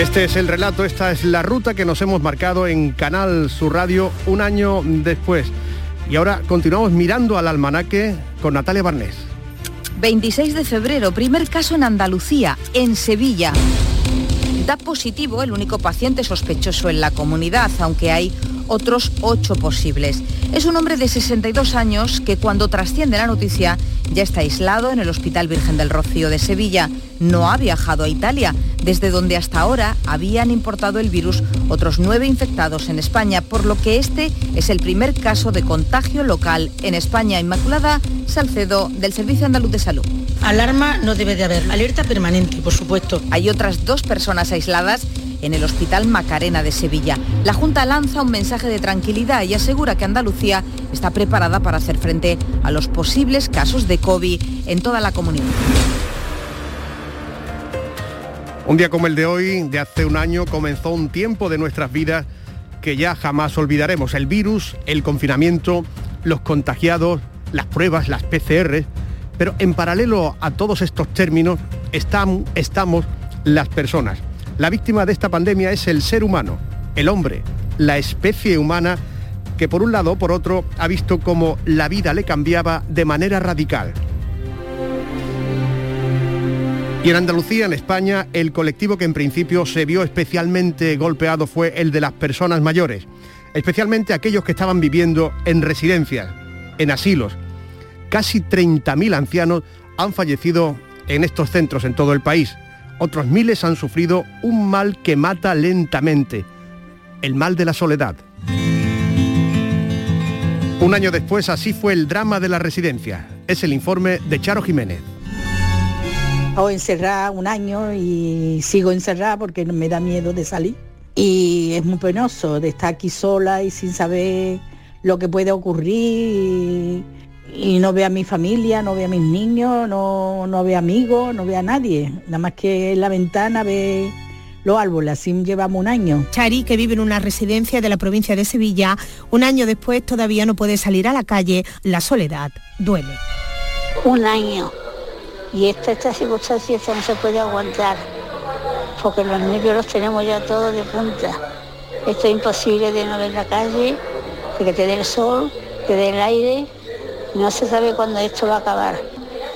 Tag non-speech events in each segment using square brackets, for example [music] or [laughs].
Este es el relato, esta es la ruta que nos hemos marcado en Canal Sur Radio un año después. Y ahora continuamos mirando al almanaque con Natalia Barnés. 26 de febrero, primer caso en Andalucía, en Sevilla. Da positivo el único paciente sospechoso en la comunidad, aunque hay otros ocho posibles. Es un hombre de 62 años que cuando trasciende la noticia ya está aislado en el Hospital Virgen del Rocío de Sevilla. No ha viajado a Italia, desde donde hasta ahora habían importado el virus otros nueve infectados en España, por lo que este es el primer caso de contagio local en España. Inmaculada Salcedo, del Servicio Andaluz de Salud. Alarma no debe de haber, alerta permanente, por supuesto. Hay otras dos personas aisladas en el Hospital Macarena de Sevilla. La Junta lanza un mensaje de tranquilidad y asegura que Andalucía está preparada para hacer frente a los posibles casos de COVID en toda la comunidad. Un día como el de hoy, de hace un año, comenzó un tiempo de nuestras vidas que ya jamás olvidaremos. El virus, el confinamiento, los contagiados, las pruebas, las PCR. Pero en paralelo a todos estos términos están, estamos las personas. La víctima de esta pandemia es el ser humano, el hombre, la especie humana que por un lado o por otro ha visto cómo la vida le cambiaba de manera radical. Y en Andalucía, en España, el colectivo que en principio se vio especialmente golpeado fue el de las personas mayores, especialmente aquellos que estaban viviendo en residencias, en asilos. Casi 30.000 ancianos han fallecido en estos centros en todo el país otros miles han sufrido un mal que mata lentamente, el mal de la soledad. Un año después así fue el drama de la residencia. Es el informe de Charo Jiménez. Estoy encerrada un año y sigo encerrada porque me da miedo de salir. Y es muy penoso de estar aquí sola y sin saber lo que puede ocurrir y no ve a mi familia, no ve a mis niños, no, no ve amigos, no ve a nadie. Nada más que en la ventana ve los árboles, así llevamos un año. Chari, que vive en una residencia de la provincia de Sevilla, un año después todavía no puede salir a la calle. La soledad duele. Un año. Y esta, esta circunstancia no se puede aguantar, porque los nervios los tenemos ya todos de punta. Esto es imposible de no ver la calle, de que te dé el sol, que dé el aire, no se sabe cuándo esto va a acabar.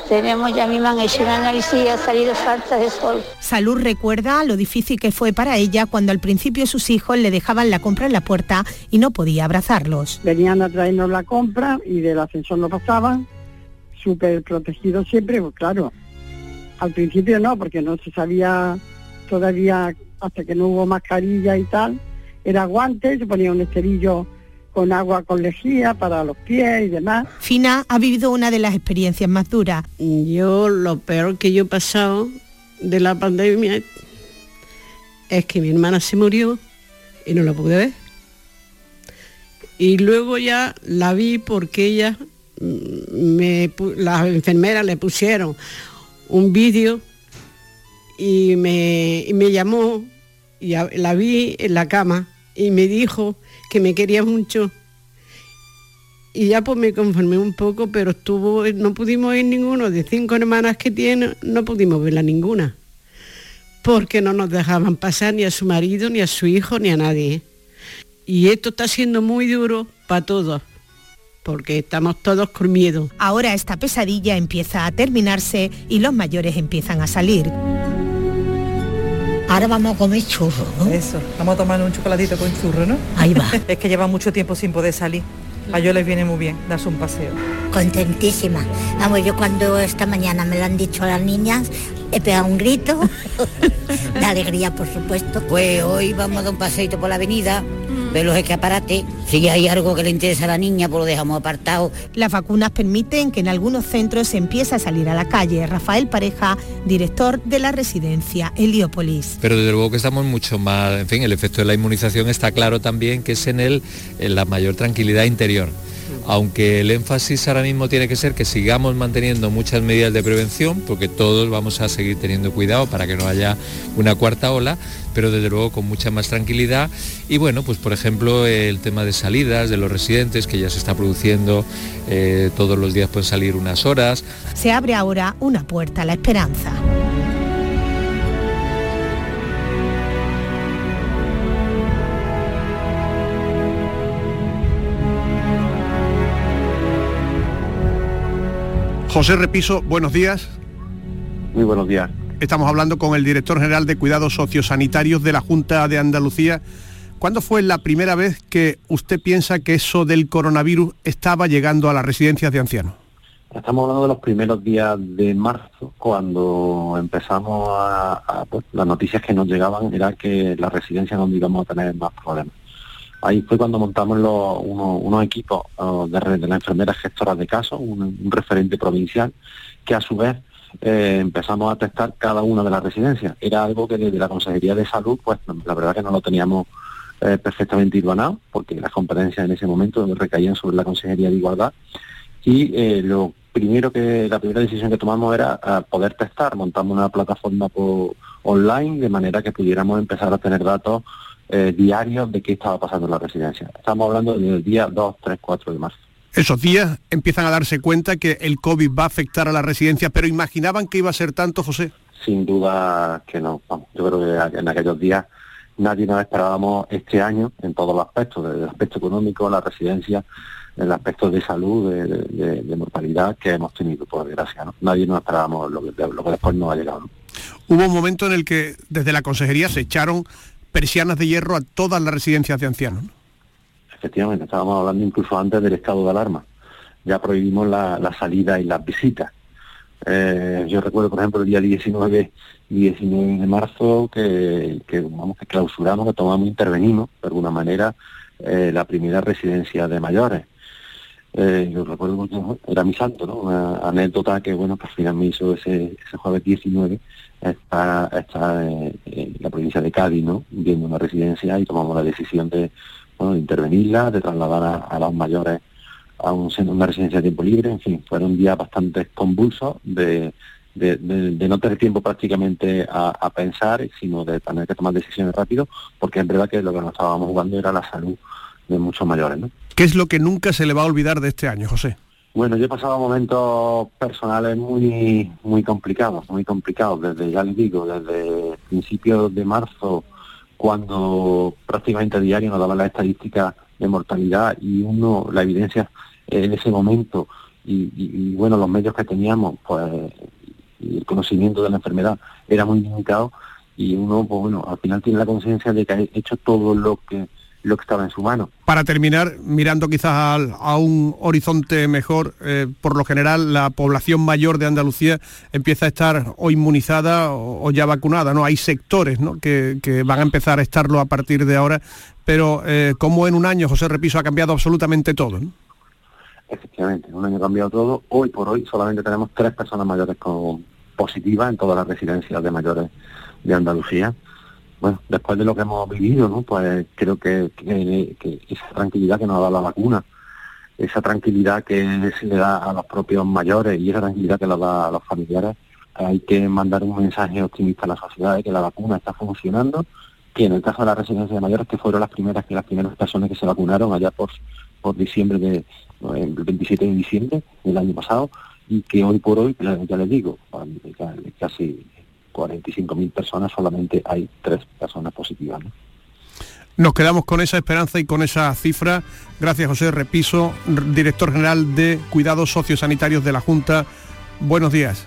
Tenemos, ya mismo han hecho un análisis y ha salido falta de sol. Salud recuerda lo difícil que fue para ella cuando al principio sus hijos le dejaban la compra en la puerta y no podía abrazarlos. Venían a traernos la compra y del ascensor no pasaban, súper protegidos siempre, pues claro. Al principio no, porque no se sabía todavía, hasta que no hubo mascarilla y tal, era guante, se ponía un esterillo con agua con lejía para los pies y demás. Fina ha vivido una de las experiencias más duras. Yo lo peor que yo he pasado de la pandemia es que mi hermana se murió y no la pude ver. Y luego ya la vi porque ella, mm, me, las enfermeras le pusieron un vídeo y me, y me llamó y la vi en la cama y me dijo que me quería mucho. Y ya pues me conformé un poco, pero estuvo, no pudimos ir ninguno, de cinco hermanas que tiene, no pudimos verla ninguna, porque no nos dejaban pasar ni a su marido, ni a su hijo, ni a nadie. Y esto está siendo muy duro para todos, porque estamos todos con miedo. Ahora esta pesadilla empieza a terminarse y los mayores empiezan a salir. Ahora vamos a comer churros, ¿no? Eso, vamos a tomar un chocolatito con churro, ¿no? Ahí va. [laughs] es que lleva mucho tiempo sin poder salir. A ellos les viene muy bien darse un paseo. Contentísima. Vamos, yo cuando esta mañana me lo han dicho las niñas, he pegado un grito [laughs] de alegría, por supuesto. Pues hoy vamos a dar un paseito por la avenida ver los escaparates. Si hay algo que le interesa a la niña, pues lo dejamos apartado. Las vacunas permiten que en algunos centros se empiece a salir a la calle. Rafael Pareja, director de la residencia Heliópolis. Pero desde luego que estamos mucho más, en fin, el efecto de la inmunización está claro también que es en él en la mayor tranquilidad interior aunque el énfasis ahora mismo tiene que ser que sigamos manteniendo muchas medidas de prevención, porque todos vamos a seguir teniendo cuidado para que no haya una cuarta ola, pero desde luego con mucha más tranquilidad. Y bueno, pues por ejemplo el tema de salidas de los residentes, que ya se está produciendo, eh, todos los días pueden salir unas horas. Se abre ahora una puerta a la esperanza. José Repiso, buenos días. Muy buenos días. Estamos hablando con el director general de Cuidados Sociosanitarios de la Junta de Andalucía. ¿Cuándo fue la primera vez que usted piensa que eso del coronavirus estaba llegando a las residencias de ancianos? Estamos hablando de los primeros días de marzo, cuando empezamos a, pues, las noticias que nos llegaban era que las residencias donde íbamos a tener más problemas. Ahí fue cuando montamos unos equipos uh, de, las enfermeras gestoras de casos, un, referente provincial, que a su vez eh, empezamos a testar cada una de las residencias. Era algo que desde la Consejería de Salud, pues la verdad que no lo teníamos eh, perfectamente irbanado, porque las competencias en ese momento recaían sobre la Consejería de Igualdad. Y eh, lo primero que la primera decisión que tomamos era poder testar, montamos una plataforma online de manera que pudiéramos empezar a tener datos eh, diarios de qué estaba pasando en la residencia. Estamos hablando del día 2, 3, 4 de marzo. Esos días empiezan a darse cuenta que el COVID va a afectar a la residencia, pero ¿imaginaban que iba a ser tanto, José? Sin duda que no. yo creo que en aquellos días nadie nos esperábamos este año en todos los aspectos, desde el aspecto económico, la residencia, el aspecto de salud, de, mortalidad que hemos tenido, por desgracia. ¿no? Nadie nos esperábamos lo que, lo que después nos ha llegado. Hubo un momento en el que desde la consejería se echaron persianas de hierro a todas las residencias de ancianos. Efectivamente, estábamos hablando incluso antes del estado de alarma. Ya prohibimos la, salida y las visitas. Eh, yo recuerdo, por ejemplo, el día 19, 19 de marzo que, que, vamos, que clausuramos, que tomamos, intervenimos, de alguna manera, eh, la primera residencia de mayores. Eh, yo recuerdo que era mi santo, ¿no? Una anécdota que, bueno, pues al final me hizo ese, ese jueves 19, está, está en, la provincia de Cádiz, ¿no? Viendo una residencia y tomamos la decisión de, bueno, intervenirla, de trasladar a, los mayores a un, una residencia de tiempo libre, en fin, fueron días bastante convulsos de, de, no tener tiempo prácticamente a, a, pensar, sino de tener que tomar decisiones rápido, porque es verdad que lo que nos estábamos jugando era la salud de muchos mayores, ¿no? ¿Qué es lo que nunca se le va a olvidar de este año, José? Bueno, yo he pasado momentos personales muy muy complicados, muy complicados, desde, ya les digo, desde principios de marzo, cuando prácticamente a diario nos daban las estadísticas de mortalidad y uno, la evidencia en ese momento y, bueno, los medios que teníamos, pues y el conocimiento de la enfermedad era muy limitado y uno, pues bueno, al final tiene la conciencia de que ha hecho todo lo que lo que estaba en su mano. Para terminar, mirando quizás a, un horizonte mejor, eh, por lo general la población mayor de Andalucía empieza a estar o inmunizada o, ya vacunada, ¿no? Hay sectores que, van a empezar a estarlo a partir de ahora, pero eh, como en un año, José Repiso, ha cambiado absolutamente todo, Efectivamente, en un año ha cambiado todo. Hoy por hoy solamente tenemos tres personas mayores con positivas en todas las residencias de mayores de Andalucía bueno, después de lo que hemos vivido, ¿no? Pues creo que, esa tranquilidad que nos da la vacuna, esa tranquilidad que se le da a los propios mayores y esa tranquilidad que le da a los familiares, hay que mandar un mensaje optimista a la sociedad de que la vacuna está funcionando, que en el caso de la residencia de mayores, que fueron las primeras que las primeras personas que se vacunaron allá por, diciembre de, el 27 de diciembre del año pasado, y que hoy por hoy, ya les digo, casi 45.000 personas, solamente hay tres personas positivas. Nos quedamos con esa esperanza y con esa cifra. Gracias José Repiso, director general de Cuidados Sociosanitarios de la Junta. Buenos días.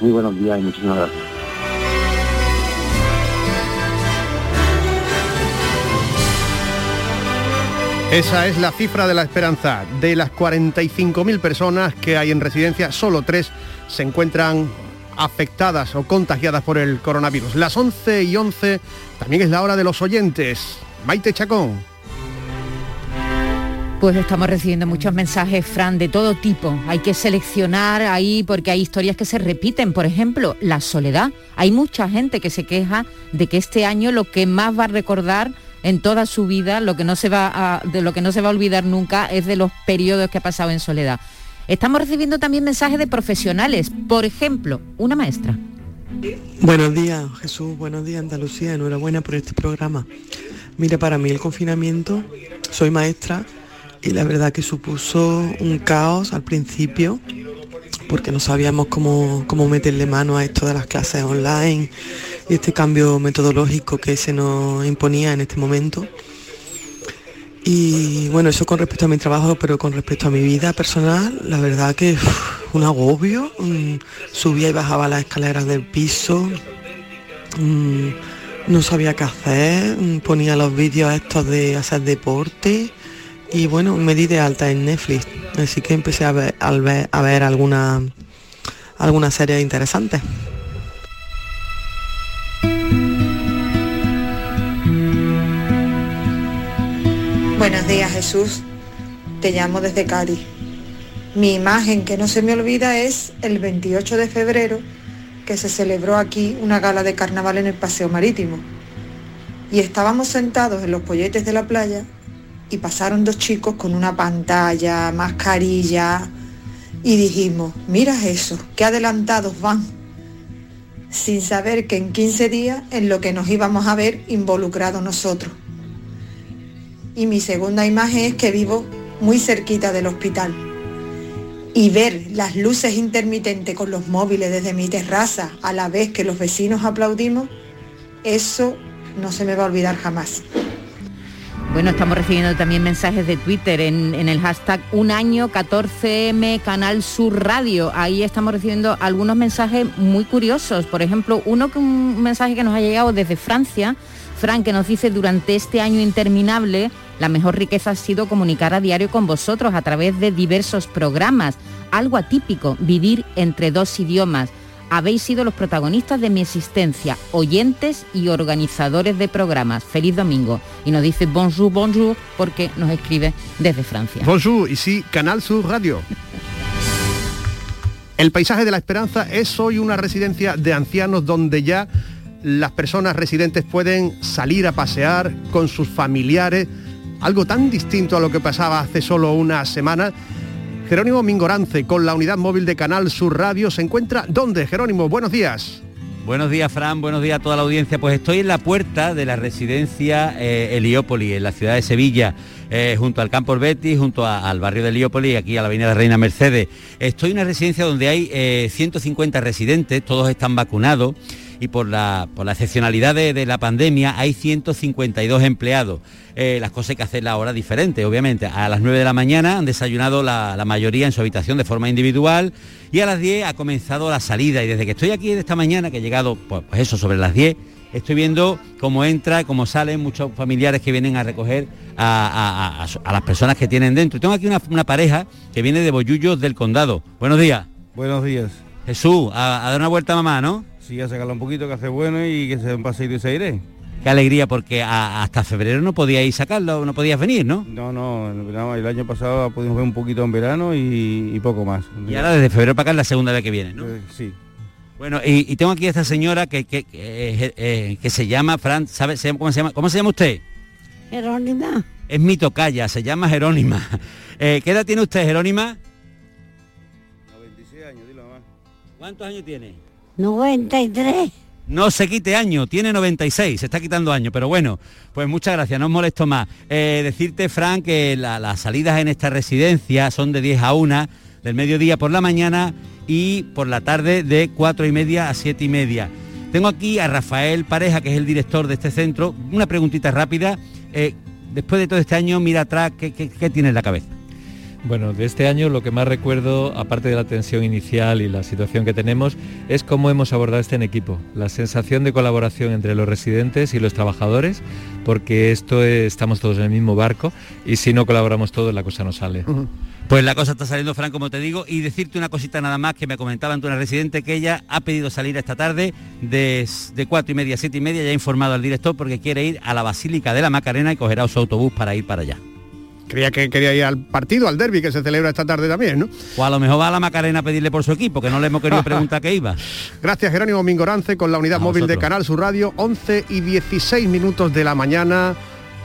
Muy buenos días y muchísimas gracias. Esa es la cifra de la esperanza. De las 45.000 personas que hay en residencia, solo tres se encuentran afectadas o contagiadas por el coronavirus. Las 11 y 11 también es la hora de los oyentes. Maite Chacón. Pues estamos recibiendo muchos mensajes, Fran, de todo tipo. Hay que seleccionar ahí porque hay historias que se repiten. Por ejemplo, la soledad. Hay mucha gente que se queja de que este año lo que más va a recordar en toda su vida, lo que no se va a, de lo que no se va a olvidar nunca es de los periodos que ha pasado en soledad. Estamos recibiendo también mensajes de profesionales, por ejemplo, una maestra. Buenos días, Jesús, buenos días, Andalucía, enhorabuena por este programa. Mira, para mí el confinamiento, soy maestra y la verdad que supuso un caos al principio porque no sabíamos cómo, cómo meterle mano a esto de las clases online y este cambio metodológico que se nos imponía en este momento. Y bueno, eso con respecto a mi trabajo, pero con respecto a mi vida personal, la verdad que un agobio, subía y bajaba las escaleras del piso, mm, no sabía qué hacer, mm, ponía los vídeos estos de hacer deporte y bueno, me di de alta en Netflix, así que empecé a ver, a ver, a ver alguna, alguna serie interesante. Buenos días Jesús, te llamo desde Cádiz. Mi imagen que no se me olvida es el 28 de febrero que se celebró aquí una gala de carnaval en el Paseo Marítimo. Y estábamos sentados en los polletes de la playa y pasaron dos chicos con una pantalla, mascarilla y dijimos, mira eso, qué adelantados van. Sin saber que en 15 días en lo que nos íbamos a ver involucrados nosotros. Y mi segunda imagen es que vivo muy cerquita del hospital. Y ver las luces intermitentes con los móviles desde mi terraza a la vez que los vecinos aplaudimos, eso no se me va a olvidar jamás. Bueno, estamos recibiendo también mensajes de Twitter en, el hashtag un año 14M Canal Sur Radio. Ahí estamos recibiendo algunos mensajes muy curiosos. Por ejemplo, uno que un mensaje que nos ha llegado desde Francia, Fran, que nos dice durante este año interminable la mejor riqueza ha sido comunicar a diario con vosotros a través de diversos programas. Algo atípico, vivir entre dos idiomas. Habéis sido los protagonistas de mi existencia, oyentes y organizadores de programas. Feliz domingo. Y nos dice bonjour, bonjour, porque nos escribe desde Francia. Bonjour, y sí, Canal Sur Radio. El paisaje de la esperanza es hoy una residencia de ancianos donde ya las personas residentes pueden salir a pasear con sus familiares, algo tan distinto a lo que pasaba hace solo unas semanas. Jerónimo Mingorance, con la unidad móvil de Canal Sur Radio, se encuentra ¿dónde, Jerónimo? Buenos días. Buenos días, Fran. Buenos días a toda la audiencia. Pues estoy en la puerta de la residencia eh, Heliópolis, en la ciudad de Sevilla, eh, junto al Campo Betis, junto al barrio de Heliópolis, aquí a la avenida Reina Mercedes. Estoy en una residencia donde hay eh, 150 residentes, todos están vacunados y por la, por la excepcionalidad de, de, la pandemia hay 152 empleados. Eh, las cosas hay que hacerlas ahora diferentes, obviamente. A las 9 de la mañana han desayunado la, la, mayoría en su habitación de forma individual y a las 10 ha comenzado la salida y desde que estoy aquí de esta mañana, que he llegado, pues, pues eso, sobre las 10, estoy viendo cómo entra, cómo salen muchos familiares que vienen a recoger a, a, a, a las personas que tienen dentro. Y tengo aquí una, una, pareja que viene de Bollullos del Condado. Buenos días. Buenos días. Jesús, a, dar una vuelta a mamá, ¿no? Sí, a sacarla un poquito, que hace bueno y que se dé un paseito y se iré. Qué alegría, porque a, hasta febrero no podíais sacarlo, no podías venir, ¿no? No, no, el año pasado pudimos ver un poquito en verano y, y poco más. Y ahora desde febrero para acá es la segunda vez que viene, ¿no? Eh, sí. Bueno, y, y, tengo aquí a esta señora que, que, que, eh, eh, que se llama, Fran, ¿sabe cómo se llama? ¿Cómo se llama usted? Jerónima. Es mi tocaya, se llama Jerónima. [laughs] ¿Qué edad tiene usted, Jerónima? 96 años, dilo más. ¿Cuántos años tiene? 93. No se quite año, tiene 96, se está quitando año, pero bueno, pues muchas gracias, no os molesto más. Eh, decirte, Fran, que la, las salidas en esta residencia son de 10 a 1, del mediodía por la mañana y por la tarde de 4 y media a 7 y media. Tengo aquí a Rafael Pareja, que es el director de este centro. Una preguntita rápida. Eh, después de todo este año, mira atrás, ¿qué, qué, qué tiene en la cabeza? Bueno, de este año lo que más recuerdo, aparte de la tensión inicial y la situación que tenemos, es cómo hemos abordado este en equipo. La sensación de colaboración entre los residentes y los trabajadores, porque esto es, estamos todos en el mismo barco y si no colaboramos todos la cosa no sale. Uh -huh. Pues la cosa está saliendo, Fran, como te digo, y decirte una cosita nada más que me comentaba ante una residente que ella ha pedido salir esta tarde de, de 4 y media a 7 y media, ya ha informado al director porque quiere ir a la Basílica de la Macarena y cogerá su autobús para ir para allá. Creía que quería ir al partido, al derby que se celebra esta tarde también, ¿no? O a lo mejor va a la Macarena a pedirle por su equipo, que no le hemos querido [laughs] preguntar que iba. Gracias, Jerónimo Mingorance, con la unidad a móvil vosotros. de Canal Sur Radio, 11 y 16 minutos de la mañana,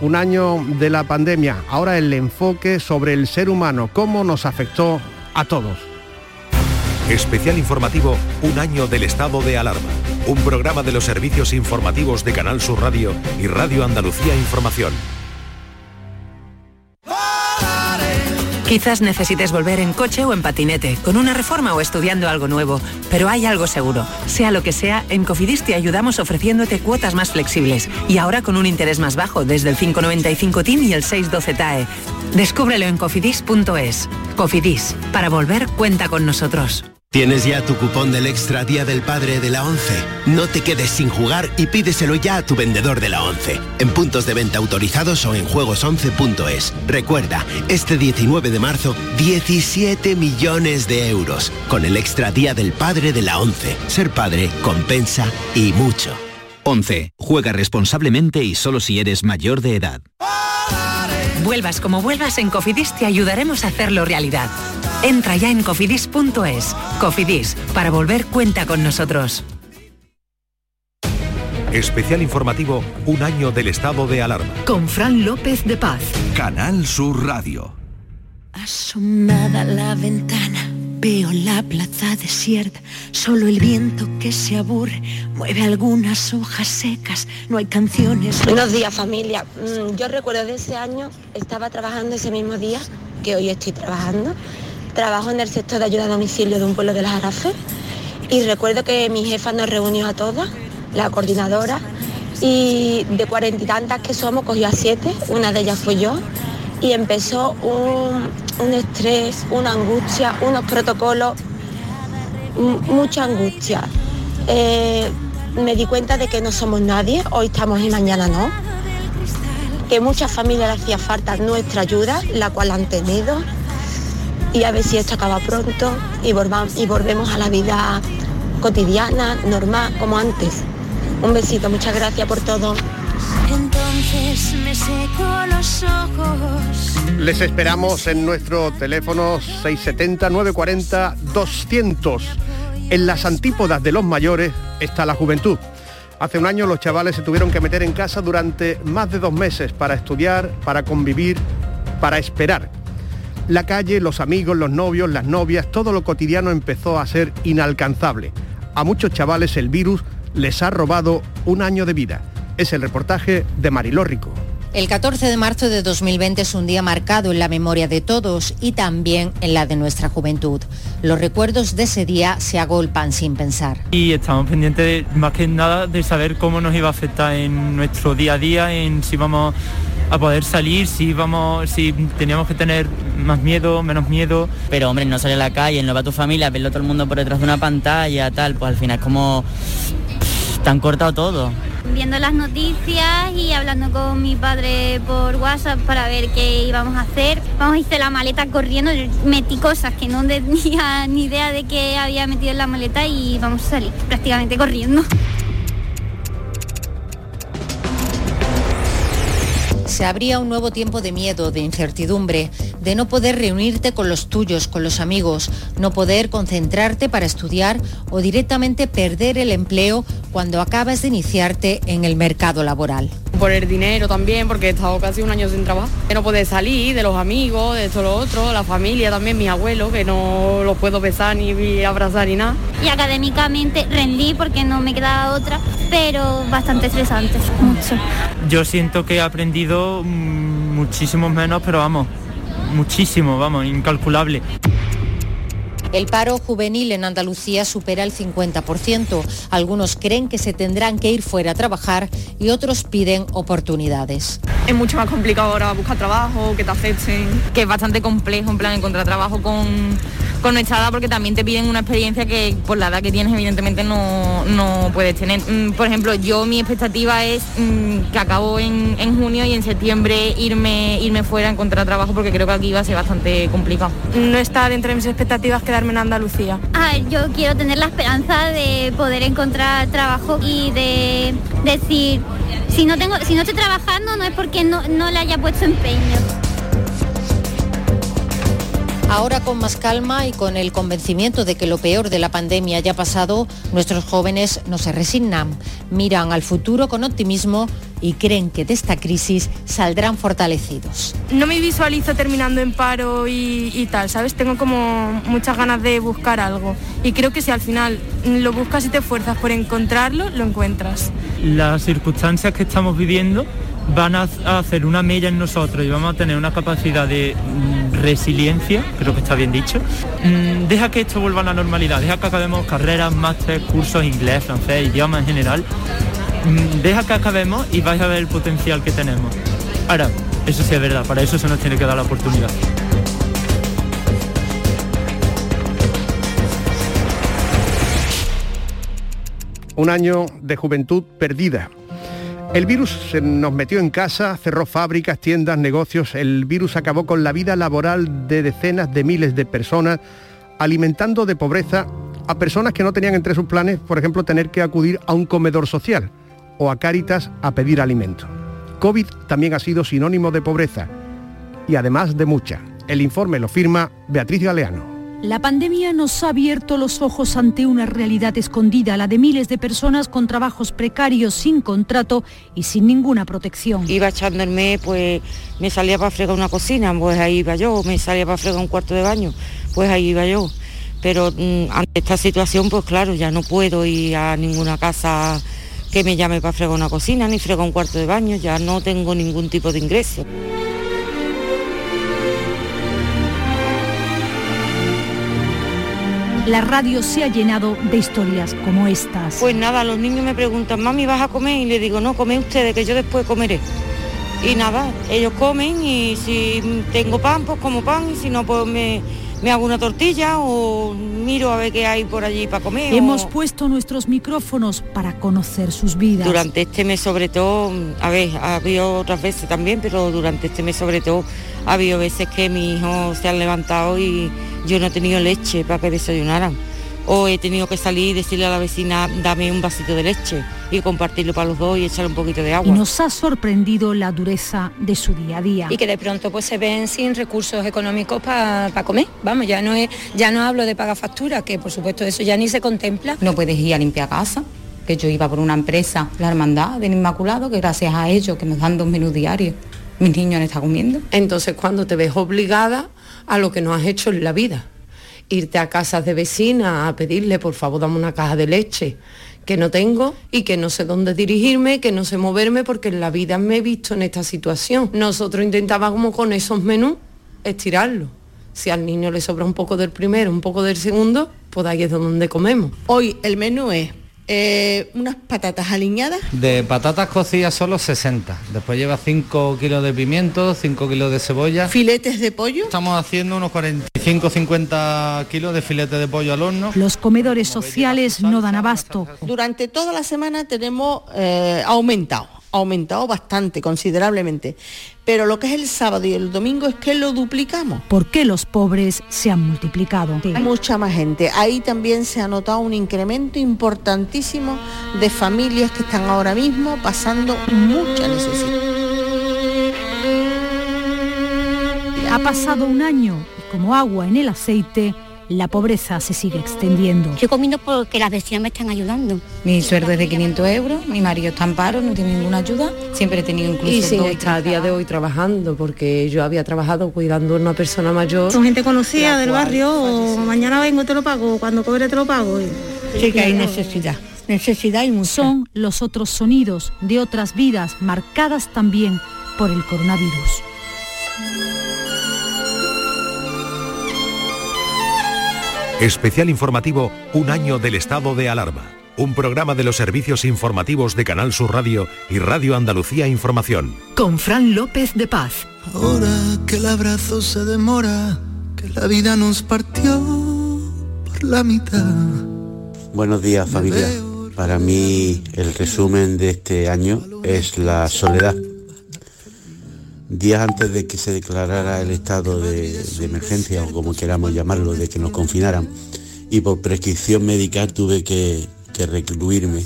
un año de la pandemia. Ahora el enfoque sobre el ser humano, cómo nos afectó a todos. Especial informativo, un año del estado de alarma. Un programa de los servicios informativos de Canal Sur Radio y Radio Andalucía Información. Quizás necesites volver en coche o en patinete, con una reforma o estudiando algo nuevo, pero hay algo seguro. Sea lo que sea, en Cofidis te ayudamos ofreciéndote cuotas más flexibles y ahora con un interés más bajo desde el 595 TIN y el 612 TAE. Descúbrelo en cofidis.es. Cofidis, para volver cuenta con nosotros. ¿Tienes ya tu cupón del Extra Día del Padre de la 11? No te quedes sin jugar y pídeselo ya a tu vendedor de la 11, en puntos de venta autorizados o en juegos11.es. Recuerda, este 19 de marzo, 17 millones de euros, con el Extra Día del Padre de la 11. Ser padre compensa y mucho. 11. Juega responsablemente y solo si eres mayor de edad. Vuelvas como vuelvas, en Cofidis te ayudaremos a hacerlo realidad. Entra ya en cofidis.es. Cofidis, para volver cuenta con nosotros. Especial informativo, un año del estado de alarma. Con Fran López de Paz. Canal Sur Radio. Asomada a la ventana, veo la plaza desierta, solo el viento que se aburre mueve algunas hojas secas, no hay canciones. Buenos días familia. Mm, Yo recuerdo de ese año, estaba trabajando ese mismo día que hoy estoy trabajando. Trabajo en el sector de ayuda a domicilio de un pueblo de las Arafes. Y recuerdo que mi jefa nos reunió a todas, la coordinadora, y de cuarenta y tantas que somos cogió a siete, una de ellas fui yo, y empezó un, un estrés, una angustia, unos protocolos, mucha angustia. Eh, me di cuenta de que no somos nadie, hoy estamos y mañana no, que muchas familias le hacía falta nuestra ayuda, la cual han tenido, y a ver si esto acaba pronto y, volva- y volvemos a la vida cotidiana, normal, como antes. Un besito, muchas gracias por todo. Entonces me seco los ojos. Les esperamos en nuestro teléfono 670-940-200. En las antípodas de los mayores está la juventud. Hace un año los chavales se tuvieron que meter en casa durante más de dos meses para estudiar, para convivir, para esperar. La calle, los amigos, los novios, las novias, todo lo cotidiano empezó a ser inalcanzable. A muchos chavales el virus les ha robado un año de vida. Es el reportaje de Mariló Rico. El 14 de marzo de 2020 es un día marcado en la memoria de todos y también en la de nuestra juventud. Los recuerdos de ese día se agolpan sin pensar. y estamos pendientes de- más que nada de saber cómo nos iba a afectar en nuestro día a día, en si vamos a poder salir, si vamos, si teníamos que tener más miedo, menos miedo. Pero hombre, no salir a la calle, no va a tu familia, verlo todo el mundo por detrás de una pantalla, tal, pues al final es como te han cortado todo. viendo las noticias y hablando con mi padre por WhatsApp para ver qué íbamos a hacer. Vamos, hice la maleta corriendo, yo metí cosas que no [laughs] tenía ni idea de que había metido en la maleta y vamos a salir prácticamente corriendo. Se abría un nuevo tiempo de miedo, de incertidumbre, de no poder reunirte con los tuyos, con los amigos, no poder concentrarte para estudiar o directamente perder el empleo cuando acabas de iniciarte en el mercado laboral. Por el dinero también, porque he estado casi un año sin trabajo. Que no poder salir, de los amigos, de esto lo otro, la familia también, mi abuelo, que no los puedo besar ni abrazar ni nada. Y académicamente rendí porque no me quedaba otra, pero bastante estresante, mucho. Yo siento que he aprendido mm, muchísimo menos, pero vamos, muchísimo, vamos, incalculable. El paro juvenil en Andalucía supera el 50%. Algunos creen que se tendrán que ir fuera a trabajar y otros piden oportunidades. Es mucho más complicado ahora buscar trabajo, que te acepten. que es bastante complejo en plan encontrar trabajo con, con nuestra edad porque también te piden una experiencia que por la edad que tienes evidentemente no, no puedes tener. Mm, Por ejemplo, yo mi expectativa es mm, que acabo en, en junio y en septiembre irme, irme fuera a encontrar trabajo porque creo que aquí va a ser bastante complicado. No está dentro de mis expectativas en Andalucía. A ver, yo quiero tener la esperanza de poder encontrar trabajo y de decir, si no tengo, si no estoy trabajando no es porque no, no le haya puesto empeño. Ahora con más calma y con el convencimiento de que lo peor de la pandemia ya ha pasado, nuestros jóvenes no se resignan, miran al futuro con optimismo y creen que de esta crisis saldrán fortalecidos. No me visualizo terminando en paro y, y tal, ¿sabes? Tengo como muchas ganas de buscar algo. Y creo que si al final lo buscas y te esfuerzas por encontrarlo, lo encuentras. Las circunstancias que estamos viviendo van a hacer una mella en nosotros y vamos a tener una capacidad de resiliencia, creo que está bien dicho. Mm, deja que esto vuelva a la normalidad, deja que acabemos carreras, máster, cursos, inglés, francés, idioma en general. Mm, deja que acabemos y vais a ver el potencial que tenemos. Ahora, eso sí es verdad, para eso se nos tiene que dar la oportunidad. Un año de juventud perdida. El virus se nos metió en casa, cerró fábricas, tiendas, negocios. El virus acabó con la vida laboral de decenas de miles de personas, alimentando de pobreza a personas que no tenían entre sus planes, por ejemplo, tener que acudir a un comedor social o a Cáritas a pedir alimento. COVID también ha sido sinónimo de pobreza y además de mucha. El informe lo firma Beatriz Galeano. La pandemia nos ha abierto los ojos ante una realidad escondida, la de miles de personas con trabajos precarios, sin contrato y sin ninguna protección. Iba mes, pues me salía para fregar una cocina, pues ahí iba yo, me salía para fregar un cuarto de baño, pues ahí iba yo. Pero mm, ante esta situación, pues claro, ya no puedo ir a ninguna casa que me llame para fregar una cocina, ni fregar un cuarto de baño, ya no tengo ningún tipo de ingreso. La radio se ha llenado de historias como estas. Pues nada, los niños me preguntan, mami, ¿vas a comer? Y le digo, no, come ustedes, que yo después comeré. Y nada, ellos comen y si tengo pan, pues como pan, y si no, pues me, me hago una tortilla o miro a ver qué hay por allí para comer. Hemos o- puesto nuestros micrófonos para conocer sus vidas. Durante este mes sobre todo, a ver, ha habido otras veces también, pero durante este mes sobre todo ha habido veces que mis hijos se han levantado y yo no he tenido leche para que desayunaran. O he tenido que salir y decirle a la vecina, dame un vasito de leche y compartirlo para los dos y echarle un poquito de y agua. nos ha sorprendido la dureza de su día a día. y que de pronto pues se ven sin recursos económicos para comer. Vamos, ya no es, ya no hablo de pagar facturas, que por supuesto eso ya ni se contempla. No puedes ir a limpiar casa, que yo iba por una empresa, la Hermandad del Inmaculado, que gracias a ellos que nos dan dos menús diarios, mis niños han estado comiendo. Entonces cuando te ves obligada a lo que no has hecho en la vida, irte a casas de vecinas a pedirle por favor dame una caja de leche que no tengo y que no sé dónde dirigirme, que no sé moverme porque en la vida me he visto en esta situación. Nosotros intentábamos con esos menús estirarlo. Si al niño le sobra un poco del primero, un poco del segundo, pues ahí es donde comemos. Hoy el menú es eh, unas patatas aliñadas, De patatas cocidas solo 60. Después lleva 5 kilos de pimiento, 5 kilos de cebolla. filetes de pollo. Estamos haciendo unos 45-50 kilos de filete de pollo al horno. Los comedores sociales no dan abasto. Durante toda la semana tenemos eh, aumentado, aumentado bastante, considerablemente. Pero lo que es el sábado y el domingo es que lo duplicamos. Porque los pobres se han multiplicado. Mucha más gente. Ahí también se ha notado un incremento importantísimo de familias que están ahora mismo pasando mucha necesidad. Ha pasado un año y como agua en el aceite, la pobreza se sigue extendiendo. Estoy comiendo porque las vecinas me están ayudando. Mi sueldo es de 500 euros, mi marido está en paro, no tiene ninguna ayuda. Siempre he tenido incluso Y sin estar a día de hoy trabajando, porque yo había trabajado cuidando a una persona mayor. Son gente conocida del barrio, o mañana vengo te lo pago, cuando cobre te lo pago. Sí que hay necesidad, necesidad y mucha. Son los otros sonidos de otras vidas marcadas también por el coronavirus. Especial informativo Un año del estado de alarma. Un programa de los servicios informativos de Canal Sur Radio y Radio Andalucía Información. Con Fran López de Paz. Ahora que el abrazo se demora, que la vida nos partió por la mitad. Buenos días familia. Para mí el resumen de este año es la soledad. Días antes de que se declarara el estado de, emergencia o como queramos llamarlo, de que nos confinaran, y por prescripción médica tuve que, que recluirme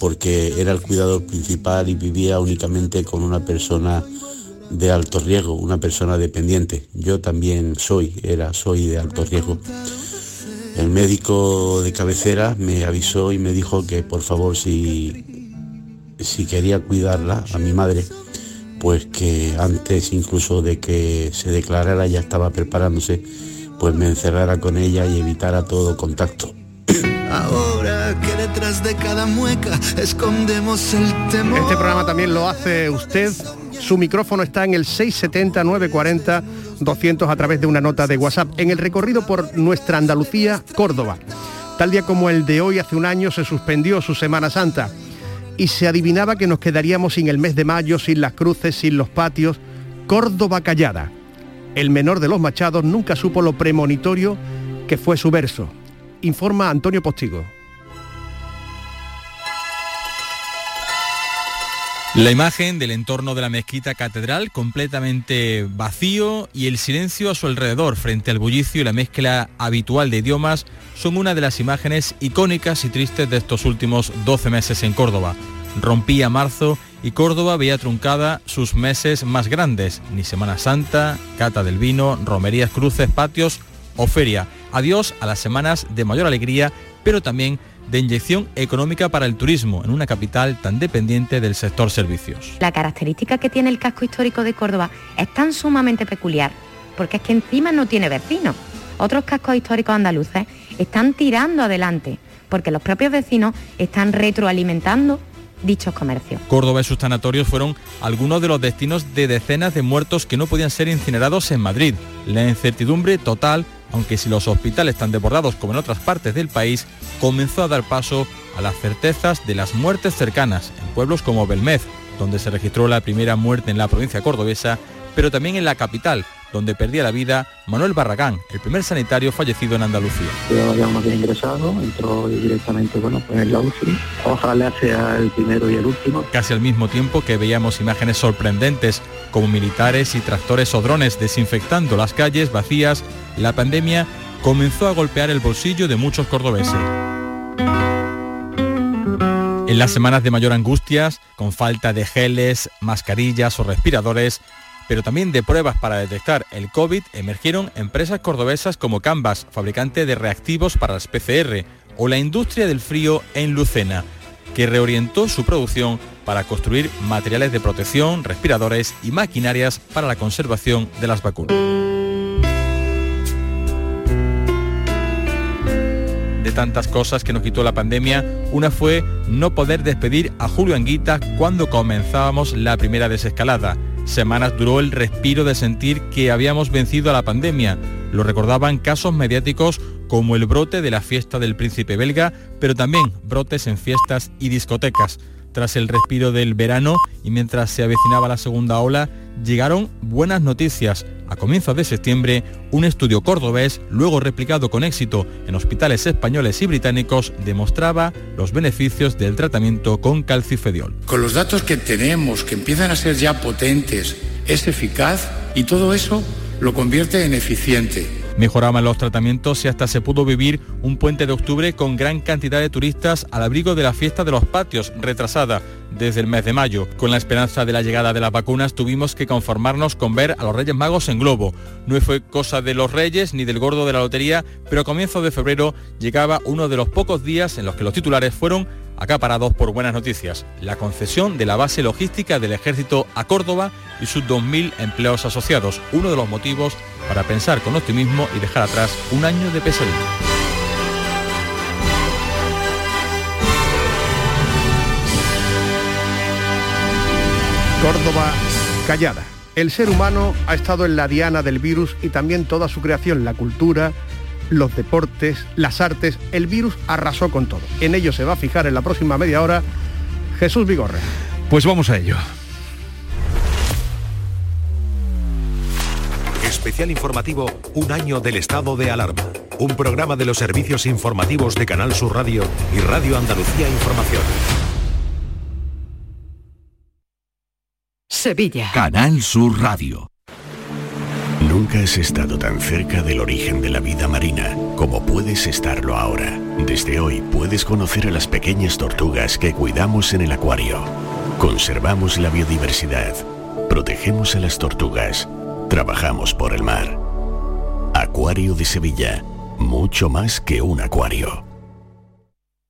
porque era el cuidador principal y vivía únicamente con una persona de alto riesgo, una persona dependiente. Yo también soy, era, soy de alto riesgo. El médico de cabecera me avisó y me dijo que por favor si, si quería cuidarla a mi madre, pues que antes incluso de que se declarara ya estaba preparándose, pues me encerrara con ella y evitara todo contacto. Ahora que detrás de cada mueca escondemos el temor. Este programa también lo hace usted Su micrófono está en el 670-940-200 a través de una nota de WhatsApp en el recorrido por nuestra Andalucía, Córdoba. Tal día como el de hoy, hace un año, se suspendió su Semana Santa y se adivinaba que nos quedaríamos sin el mes de mayo, sin las cruces, sin los patios. Córdoba callada. El menor de los machados nunca supo lo premonitorio que fue su verso. Informa Antonio Postigo. La imagen del entorno de la mezquita catedral completamente vacío y el silencio a su alrededor frente al bullicio y la mezcla habitual de idiomas son una de las imágenes icónicas y tristes de estos últimos 12 meses en Córdoba. Rompía marzo y Córdoba veía truncada sus meses más grandes, ni Semana Santa, Cata del Vino, Romerías Cruces, Patios o Feria. Adiós a las semanas de mayor alegría, pero también de inyección económica para el turismo en una capital tan dependiente del sector servicios. La característica que tiene el casco histórico de Córdoba es tan sumamente peculiar, porque es que encima no tiene vecinos. Otros cascos históricos andaluces están tirando adelante, porque los propios vecinos están retroalimentando dichos comercios. Córdoba y sus sanatorios fueron algunos de los destinos de decenas de muertos que no podían ser incinerados en Madrid. La incertidumbre total aunque si los hospitales están desbordados como en otras partes del país, comenzó a dar paso a las certezas de las muertes cercanas en pueblos como Belmez, donde se registró la primera muerte en la provincia cordobesa, pero también en la capital, donde perdía la vida Manuel Barragán, el primer sanitario fallecido en Andalucía. Yo ya había ingresado, entró directamente bueno, pues en la UCI. Ojalá sea el primero y el último. Casi al mismo tiempo que veíamos imágenes sorprendentes, como militares y tractores o drones desinfectando las calles vacías la pandemia comenzó a golpear el bolsillo de muchos cordobeses. En las semanas de mayor angustias, con falta de geles, mascarillas o respiradores, pero también de pruebas para detectar el COVID, emergieron empresas cordobesas como Canvas, fabricante de reactivos para las PCR, o la industria del frío en Lucena, que reorientó su producción para construir materiales de protección, respiradores y maquinarias para la conservación de las vacunas. de tantas cosas que nos quitó la pandemia, una fue no poder despedir a Julio Anguita cuando comenzábamos la primera desescalada. Semanas duró el respiro de sentir que habíamos vencido a la pandemia. Lo recordaban casos mediáticos como el brote de la fiesta del príncipe belga, pero también brotes en fiestas y discotecas. Tras el respiro del verano y mientras se avecinaba la segunda ola, llegaron buenas noticias. A comienzos de septiembre, un estudio cordobés, luego replicado con éxito en hospitales españoles y británicos, demostraba los beneficios del tratamiento con calcifediol. Con los datos que tenemos, que empiezan a ser ya potentes, es eficaz y todo eso lo convierte en eficiente Mejoraban los tratamientos y hasta se pudo vivir un puente de octubre con gran cantidad de turistas al abrigo de la fiesta de los patios, retrasada desde el mes de mayo. Con la esperanza de la llegada de las vacunas tuvimos que conformarnos con ver a los Reyes Magos en globo. No fue cosa de los Reyes ni del gordo de la lotería, pero a comienzos de febrero llegaba uno de los pocos días en los que los titulares fueron acaparados por buenas noticias, la concesión de la base logística del ejército a Córdoba y sus 2.000 empleos asociados, uno de los motivos para pensar con optimismo y dejar atrás un año de pesadilla. Córdoba callada. El ser humano ha estado en la diana del virus y también toda su creación, la cultura, los deportes, las artes. El virus arrasó con todo. En ello se va a fijar en la próxima media hora Jesús Vigorre. Pues vamos a ello. Especial informativo Un año del estado de alarma. Un programa de los servicios informativos de Canal Sur Radio y Radio Andalucía Información. Sevilla. Canal Sur Radio. Nunca has estado tan cerca del origen de la vida marina como puedes estarlo ahora. Desde hoy puedes conocer a las pequeñas tortugas que cuidamos en el acuario. Conservamos la biodiversidad, protegemos a las tortugas Trabajamos por el mar. Acuario de Sevilla, mucho más que un acuario.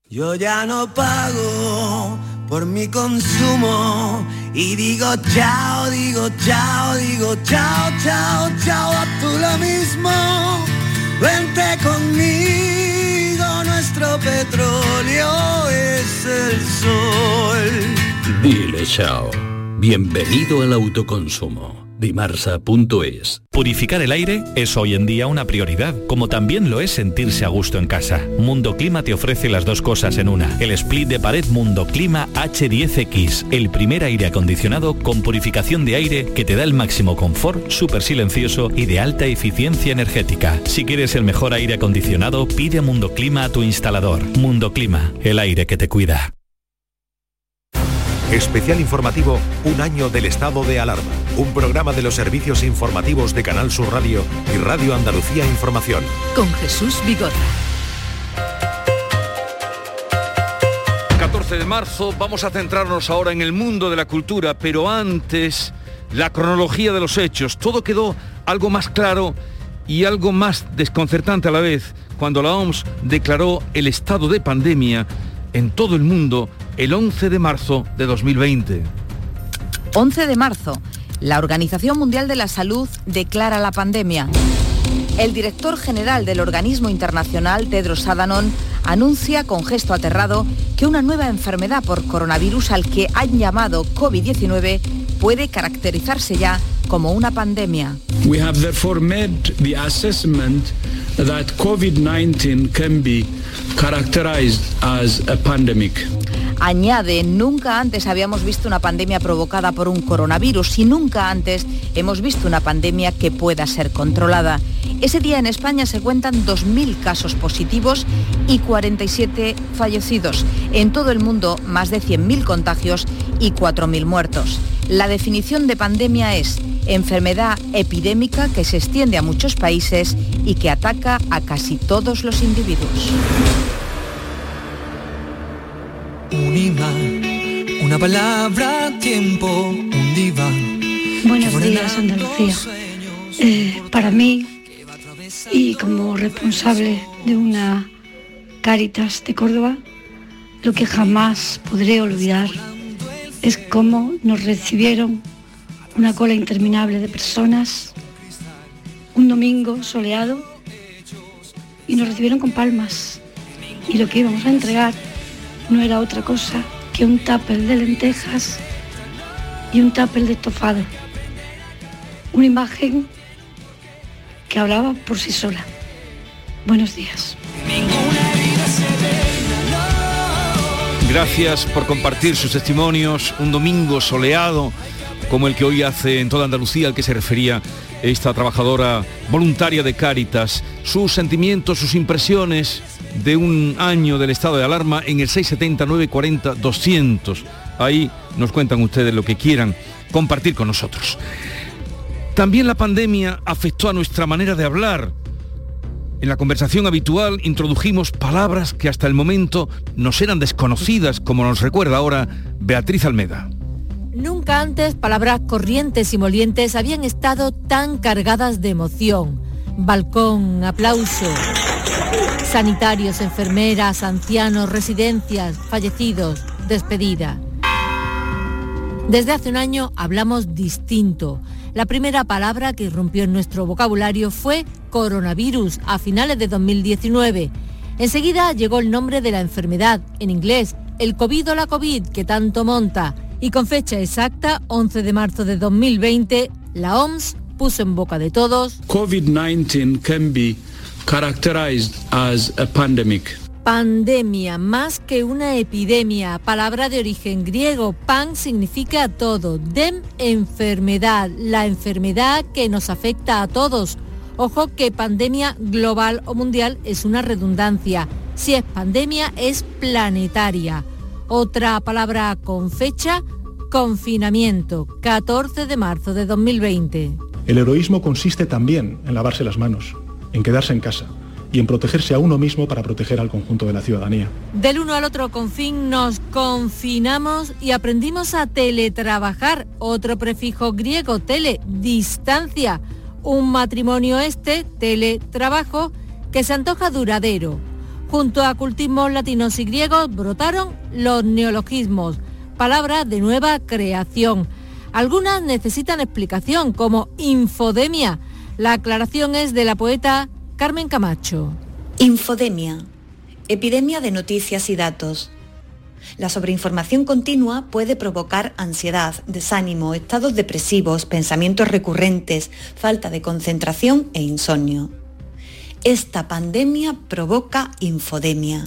Yo ya no pago por mi consumo y digo chao, digo chao, digo chao, chao, chao, a tú lo mismo. Vente conmigo, nuestro petróleo es el sol. Dile chao Bienvenido al autoconsumo. Dimarsa.es Purificar el aire es hoy en día una prioridad, como también lo es sentirse a gusto en casa. Mundo Clima te ofrece las dos cosas en una. El split de pared Mundo Clima H10X, el primer aire acondicionado con purificación de aire que te da el máximo confort, súper silencioso y de alta eficiencia energética. Si quieres el mejor aire acondicionado, pide Mundo Clima a tu instalador. Mundo Clima, el aire que te cuida. Especial informativo Un año del estado de alarma. Un programa de los servicios informativos de Canal Sur Radio y Radio Andalucía Información. Con Jesús Vigorra. 14 de marzo, vamos a centrarnos ahora en el mundo de la cultura, pero antes la cronología de los hechos. Todo quedó algo más claro y algo más desconcertante a la vez cuando la OMS declaró el estado de pandemia en todo el mundo el 11 de marzo de 2020. 11 de marzo, la Organización Mundial de la Salud declara la pandemia. El director general del organismo internacional, Tedros Adhanom, anuncia con gesto aterrado que una nueva enfermedad por coronavirus al que han llamado COVID-19 puede caracterizarse ya como una pandemia. We have therefore made the assessment that COVID-19 can be characterized as a pandemic. Añade, nunca antes habíamos visto una pandemia provocada por un coronavirus y nunca antes hemos visto una pandemia que pueda ser controlada. Ese día en España se cuentan 2.000 casos positivos y 47 fallecidos. En todo el mundo, más de 100.000 contagios y 4.000 muertos. La definición de pandemia es enfermedad epidémica que se extiende a muchos países y que ataca a casi todos los individuos. Un imán, una palabra, tiempo, un diván. Buenos días, Andalucía. Eh, para mí, y como responsable de una Cáritas de Córdoba, lo que jamás podré olvidar es cómo nos recibieron una cola interminable de personas, un domingo soleado, y nos recibieron con palmas. Y lo que íbamos a entregar no era otra cosa que un tupper de lentejas y un tupper de estofado. Una imagen que hablaba por sí sola. Buenos días. Gracias por compartir sus testimonios. Un domingo soleado como el que hoy hace en toda Andalucía, al que se refería esta trabajadora voluntaria de Cáritas, sus sentimientos, sus impresiones de un año del estado de alarma en el 670 940 200. Ahí nos cuentan ustedes lo que quieran compartir con nosotros. También la pandemia afectó a nuestra manera de hablar. En la conversación habitual introdujimos palabras que hasta el momento nos eran desconocidas, como nos recuerda ahora Beatriz Almeda. Nunca antes palabras corrientes y molientes habían estado tan cargadas de emoción. Balcón, aplauso. Sanitarios, enfermeras, ancianos, residencias, fallecidos, despedida. Desde hace un año hablamos distinto. La primera palabra que irrumpió en nuestro vocabulario fue coronavirus a finales de 2019. Enseguida llegó el nombre de la enfermedad, en inglés, el COVID o la COVID que tanto monta y con fecha exacta, 11 de marzo de 2020, la OMS puso en boca de todos COVID-19 can be characterized as a pandemic. Pandemia, más que una epidemia, palabra de origen griego, pan significa todo, dem enfermedad, la enfermedad que nos afecta a todos. Ojo que pandemia global o mundial es una redundancia, si es pandemia es planetaria. Otra palabra con fecha, confinamiento, 14 de marzo de 2020. El heroísmo consiste también en lavarse las manos, en quedarse en casa y en protegerse a uno mismo para proteger al conjunto de la ciudadanía. Del uno al otro confín nos confinamos y aprendimos a teletrabajar, otro prefijo griego, tele, distancia, un matrimonio este, teletrabajo, que se antoja duradero Junto a cultismos latinos y griegos brotaron los neologismos, palabras de nueva creación. Algunas necesitan explicación, como infodemia. La aclaración es de la poeta Carmen Camacho. Infodemia, epidemia de noticias y datos. La sobreinformación continua puede provocar ansiedad, desánimo, estados depresivos, pensamientos recurrentes, falta de concentración e insomnio. Esta pandemia provoca infodemia.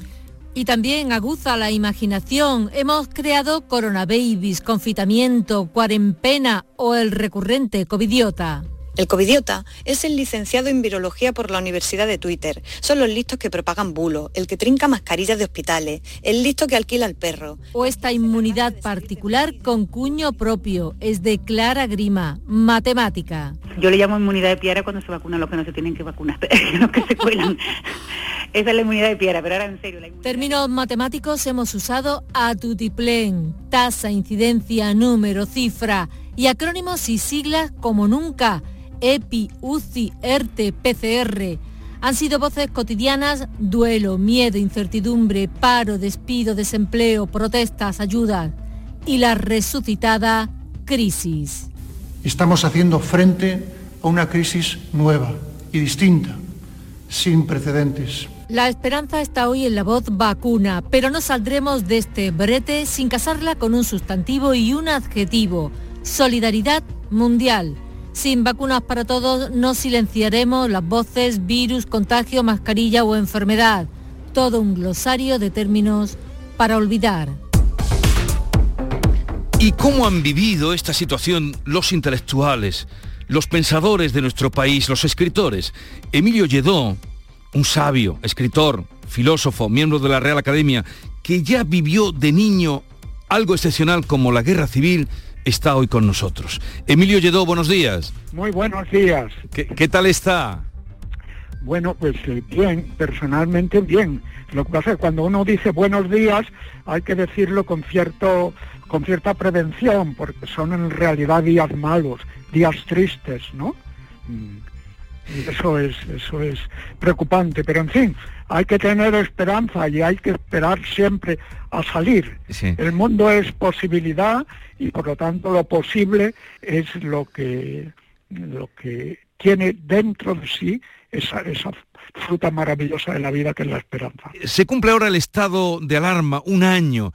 Y también aguza la imaginación. Hemos creado coronababies, confitamiento, cuarentena o el recurrente covidiota. El covidiota es el licenciado en virología por la Universidad de Twitter. Son los listos que propagan bulos, el que trinca mascarillas de hospitales, el listo que alquila al perro. O esta inmunidad particular con cuño propio, es de clara grima, matemática. Yo le llamo inmunidad de piedra cuando se vacunan los que no se tienen que vacunar, [laughs] los que se cuelan. Esa es la inmunidad de piedra, pero ahora en serio. La Términos matemáticos hemos usado a tutiplén, tasa, incidencia, número, cifra y acrónimos y siglas como nunca EPI, UCI, ERTE, PCR. Han sido voces cotidianas, duelo, miedo, incertidumbre, paro, despido, desempleo, protestas, ayudas y la resucitada crisis. Estamos haciendo frente a una crisis nueva y distinta, sin precedentes. La esperanza está hoy en la voz vacuna, pero no saldremos de este brete sin casarla con un sustantivo y un adjetivo. Solidaridad mundial. Sin vacunas para todos no silenciaremos las voces virus, contagio, mascarilla o enfermedad. Todo un glosario de términos para olvidar. ¿Y cómo han vivido esta situación los intelectuales, los pensadores de nuestro país, los escritores? Emilio Lledó, un sabio, escritor, filósofo, miembro de la Real Academia, que ya vivió de niño algo excepcional como la guerra civil, está hoy con nosotros. Emilio Lledó, buenos días. Muy buenos días. ¿Qué, tal está? Bueno, pues eh, bien, personalmente bien. Lo que pasa es que cuando uno dice buenos días hay que decirlo con cierto con cierta prevención, porque son en realidad días malos, días tristes, ¿no? Mm. Y eso es, eso es preocupante, pero en fin, hay que tener esperanza y hay que esperar siempre a salir. El mundo es posibilidad y por lo tanto lo posible es lo que, lo que tiene dentro de sí esa, esa fruta maravillosa de la vida que es la esperanza. Se cumple ahora el estado de alarma, un año.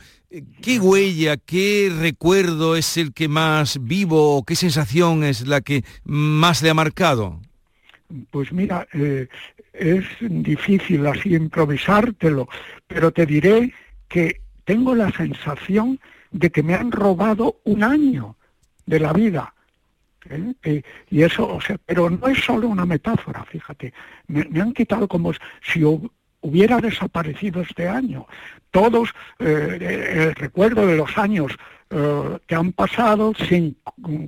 ¿Qué huella, qué recuerdo es el que más vivo qué sensación es la que más le ha marcado? Pues mira, eh, es difícil así improvisártelo, pero te diré que tengo la sensación de que me han robado un año de la vida. ¿eh? Y eso, pero no es solo una metáfora, fíjate. Me, han quitado como si hubiera desaparecido este año. Todos, el recuerdo de los años que han pasado sin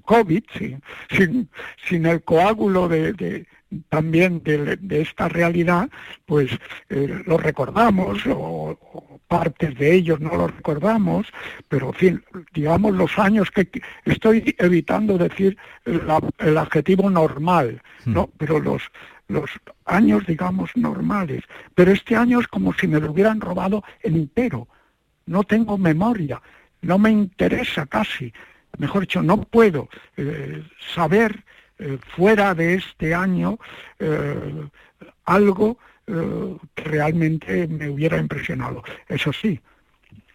COVID, sin, sin, el coágulo de, también de, esta realidad, pues eh, lo recordamos, o, partes de ellos no lo recordamos, pero en fin, digamos los años que estoy evitando decir el adjetivo normal, ¿no? Hmm. Pero los, los años, digamos, normales. Pero este año es como si me lo hubieran robado entero. No tengo memoria, no me interesa casi. Mejor dicho, no puedo eh, saber eh, fuera de este año eh, algo que realmente me hubiera impresionado. Eso sí,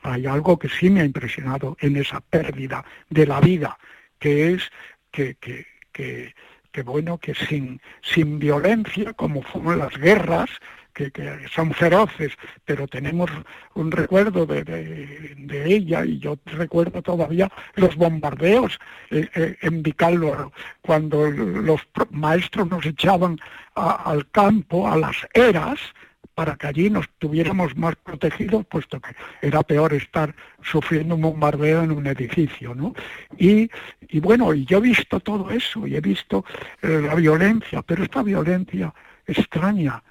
hay algo que sí me ha impresionado en esa pérdida de la vida, que es que, que, que, que bueno, que sin, sin violencia, como fueron las guerras, que, son feroces, pero tenemos un recuerdo de, ella y yo recuerdo todavía los bombardeos eh, eh, en Vicálvaro, cuando los maestros nos echaban al campo, a las eras, para que allí nos tuviéramos más protegidos, puesto que era peor estar sufriendo un bombardeo en un edificio, ¿no? Y, bueno, y yo he visto todo eso, y he visto eh, la violencia, pero esta violencia extraña,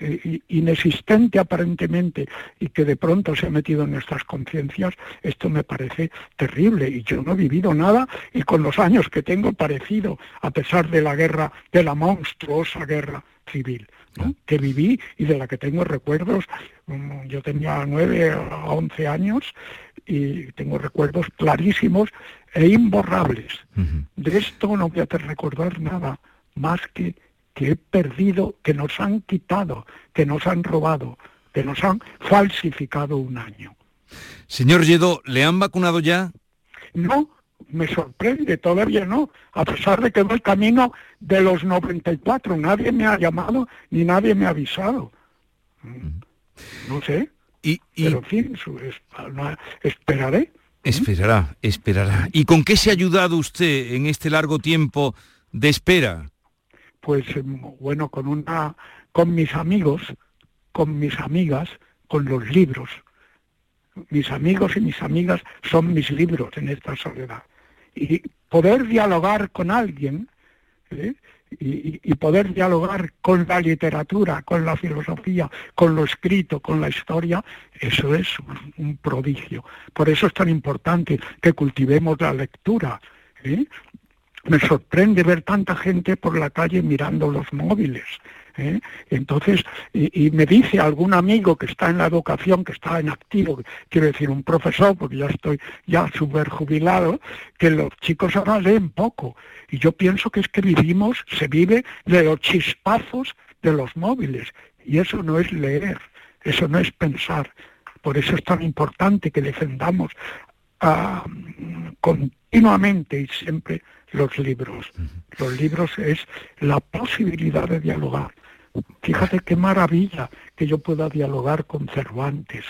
eh, inexistente aparentemente y que de pronto se ha metido en nuestras conciencias, esto me parece terrible y yo no he vivido nada y con los años que tengo parecido a pesar de la guerra, de la monstruosa guerra civil. Que viví y de la que tengo recuerdos. Mm, yo tenía nueve a once años y tengo recuerdos clarísimos e imborrables. De esto no voy a recordar nada más que que he perdido, que nos han quitado, que nos han robado, que nos han falsificado un año. Señor Lledó, ¿le han vacunado ya? No, me sorprende, todavía no, a pesar de que va el camino de los 94, nadie me ha llamado ni nadie me ha avisado. No sé, y, pero en fin, esperaré. Esperará, esperará. ¿Y con qué se ha ayudado usted en este largo tiempo de espera? Pues em, bueno, con una, con mis amigos, con mis amigas, con los libros. Mis amigos y mis amigas son mis libros en esta soledad. Y poder dialogar con alguien ¿eh? y, poder dialogar con la literatura, con la filosofía, con lo escrito, con la historia, eso es un, prodigio. Por eso es tan importante que cultivemos la lectura. ¿eh? Me sorprende ver tanta gente por la calle mirando los móviles. ¿Eh? Entonces, y, me dice algún amigo que está en la educación, que está en activo, quiero decir un profesor, porque ya estoy ya súper jubilado, que los chicos ahora leen poco. Y yo pienso que es que vivimos, se vive de los chispazos de los móviles. Y eso no es leer, eso no es pensar. Por eso es tan importante que defendamos ah, continuamente y siempre los libros. Los libros es la posibilidad de dialogar. Fíjate qué maravilla que yo pueda dialogar con Cervantes,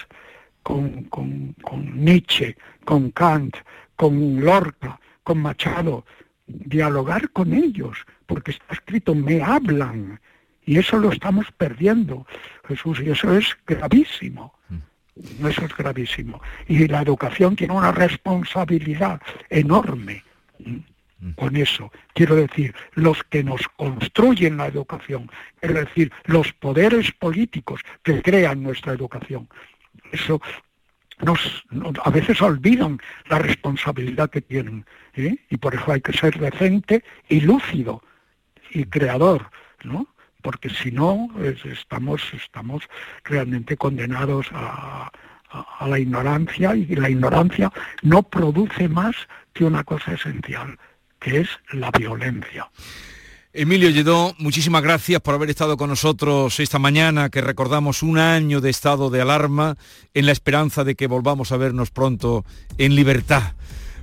con, con, Nietzsche, con Kant, con Lorca, con Machado, dialogar con ellos, porque está escrito, me hablan, y eso lo estamos perdiendo, Jesús, y eso es gravísimo. Eso es gravísimo. Y la educación tiene una responsabilidad enorme con eso. Quiero decir, los que nos construyen la educación, es decir, los poderes políticos que crean nuestra educación. Eso nos, a veces olvidan la responsabilidad que tienen. ¿eh? Y por eso hay que ser decente y lúcido y creador, ¿no? Porque si no, estamos, estamos realmente condenados a la ignorancia y la ignorancia no produce más que una cosa esencial, que es la violencia. Emilio Lledó, muchísimas gracias por haber estado con nosotros esta mañana, que recordamos un año de estado de alarma, en la esperanza de que volvamos a vernos pronto en libertad.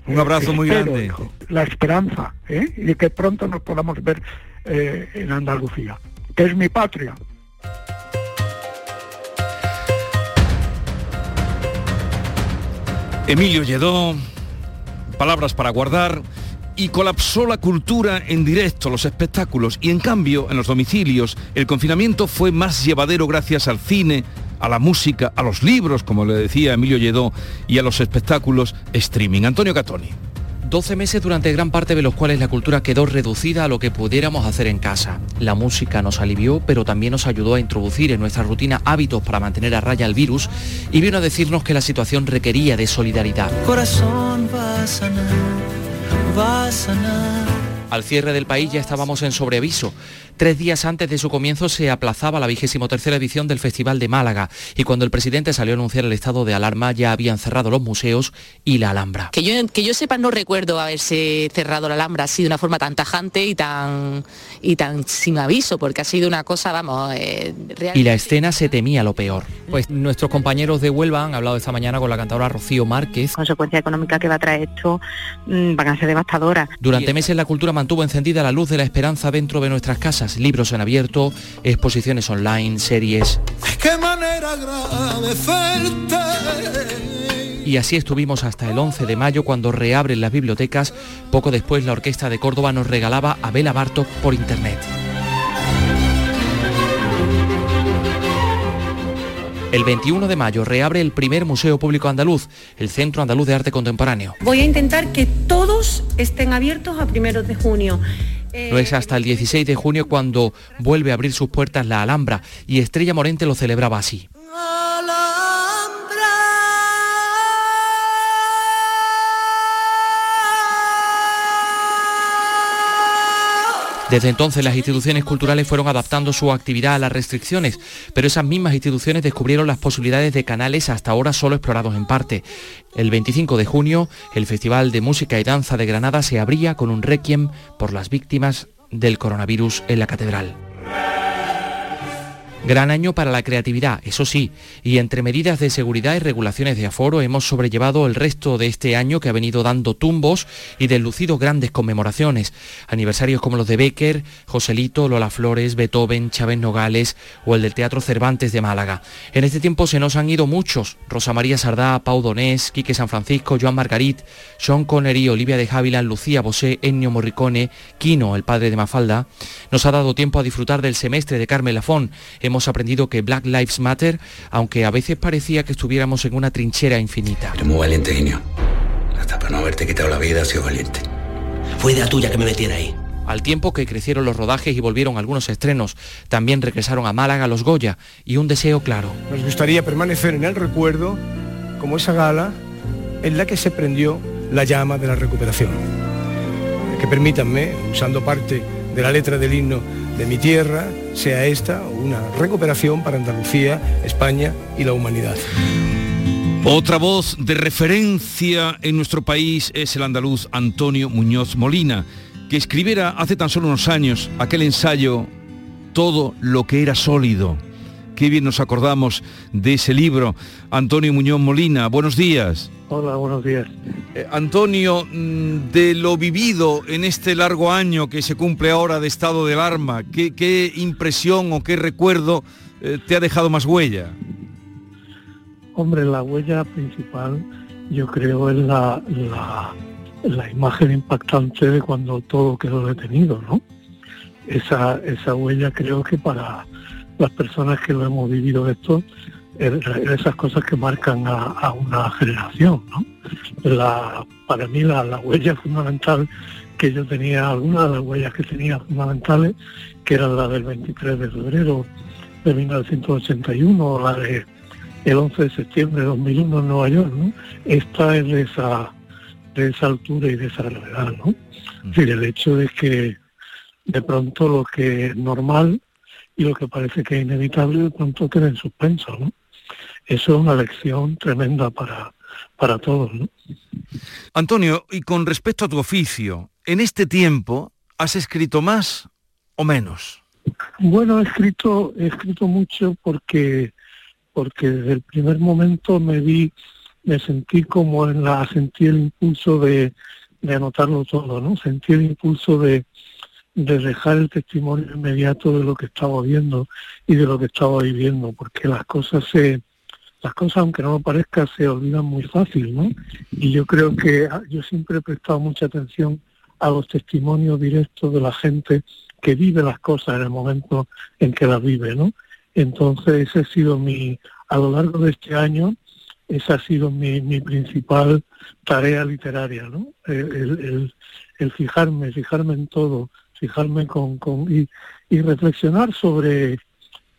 Un abrazo muy grande. la esperanza, ¿eh? y que pronto nos podamos ver eh, en Andalucía, que es mi patria. Emilio Lledó, palabras para guardar y colapsó la cultura en directo, los espectáculos, y en cambio en los domicilios el confinamiento fue más llevadero gracias al cine, a la música, a los libros, como le decía Emilio Lledó, y a los espectáculos streaming. Antonio Catoni. 12 meses durante gran parte de los cuales la cultura quedó reducida a lo que pudiéramos hacer en casa. La música nos alivió, pero también nos ayudó a introducir en nuestra rutina hábitos para mantener a raya el virus y vino a decirnos que la situación requería de solidaridad. Corazón va a sanar al cierre del país ya estábamos en sobreaviso. Tres días antes de su comienzo se aplazaba la vigésimo tercera edición del Festival de Málaga y cuando el presidente salió a anunciar el estado de alarma ya habían cerrado los museos y la Alhambra. Que yo, que yo sepa no recuerdo haberse cerrado la Alhambra así de una forma tan tajante y tan, y tan sin aviso, porque ha sido una cosa, vamos, eh, Y la escena se temía lo peor. Pues nuestros compañeros de Huelva han hablado esta mañana con la cantadora Rocío Márquez. Consecuencia económica que va a traer esto mm, van a ser devastadoras. Durante meses la cultura mantuvo encendida la luz de la esperanza dentro de nuestras casas libros en abierto, exposiciones online, series. Y así estuvimos hasta el 11 de mayo cuando reabren las bibliotecas. Poco después la Orquesta de Córdoba nos regalaba a Bela Bartok por internet. El 21 de mayo reabre el primer Museo Público Andaluz, el Centro Andaluz de Arte Contemporáneo. Voy a intentar que todos estén abiertos a primeros de junio. No es hasta el 16 de junio cuando vuelve a abrir sus puertas la Alhambra y Estrella Morente lo celebraba así. Desde entonces las instituciones culturales fueron adaptando su actividad a las restricciones, pero esas mismas instituciones descubrieron las posibilidades de canales hasta ahora solo explorados en parte. El 25 de junio, el Festival de Música y Danza de Granada se abría con un requiem por las víctimas del coronavirus en la catedral. Gran año para la creatividad, eso sí, y entre medidas de seguridad y regulaciones de aforo hemos sobrellevado el resto de este año que ha venido dando tumbos y deslucido grandes conmemoraciones. Aniversarios como los de Becker, Joselito, Lola Flores, Beethoven, Chávez Nogales o el del Teatro Cervantes de Málaga. En este tiempo se nos han ido muchos. Rosa María Sardá, Pau Donés, Quique San Francisco, Joan Margarit, Sean Connery, Olivia de Havilland, Lucía Bosé, Ennio Morricone, Quino, el padre de Mafalda. Nos ha dado tiempo a disfrutar del semestre de Carmen Lafón aprendido que Black Lives Matter, aunque a veces parecía que estuviéramos en una trinchera infinita. Eres muy valiente, Guiño. Hasta para no haberte quitado la vida, has sido valiente. Fue idea tuya que me metiera ahí. Al tiempo que crecieron los rodajes y volvieron algunos estrenos, también regresaron a Málaga los Goya y un deseo claro. Nos gustaría permanecer en el recuerdo como esa gala en la que se prendió la llama de la recuperación. Que permítanme, usando parte de la letra del himno de mi tierra sea esta una recuperación para Andalucía, España y la humanidad. Otra voz de referencia en nuestro país es el andaluz Antonio Muñoz Molina, que escribiera hace tan solo unos años aquel ensayo Todo lo que era sólido. Qué bien nos acordamos de ese libro. Antonio Muñoz Molina, buenos días. Hola, buenos días. Eh, Antonio, mm, de lo vivido en este largo año que se cumple ahora de estado de alarma, ¿qué, impresión o qué recuerdo eh, te ha dejado más huella? Hombre, la huella principal yo creo es la, la, imagen impactante de cuando todo quedó detenido, ¿no? Esa, esa huella creo que para las personas que lo hemos vivido esto esas cosas que marcan a, una generación. ¿no? La, para mí la, huella fundamental que yo tenía, algunas de las huellas que tenía fundamentales, que era la del 23 de febrero de 1981, la de el 11 de septiembre de 2001 en Nueva York, ¿no? Esta es de esa, de esa altura y de esa gravedad, ¿no? Es decir, el hecho de que de pronto lo que es normal y lo que parece que es inevitable de pronto queda en suspenso, ¿no? Eso es una lección tremenda para, para todos. Antonio, y con respecto a tu oficio, ¿en este tiempo has escrito más o menos? Bueno, he escrito, he escrito mucho porque, porque desde el primer momento me vi, me sentí como en la, sentí el impulso de, de anotarlo todo, ¿no? Sentí el impulso de, de dejar el testimonio inmediato de lo que estaba viendo y de lo que estaba viviendo, porque las cosas se, las cosas, aunque no lo parezca, se olvidan muy fácil, ¿no? Y yo creo que ah, yo siempre he prestado mucha atención a los testimonios directos de la gente que vive las cosas en el momento en que las vive, ¿no? Entonces, ese ha sido mi, a lo largo de este año, esa ha sido mi, mi principal tarea literaria, ¿no? El, el, fijarme, fijarme en todo, fijarme con, con y, y reflexionar sobre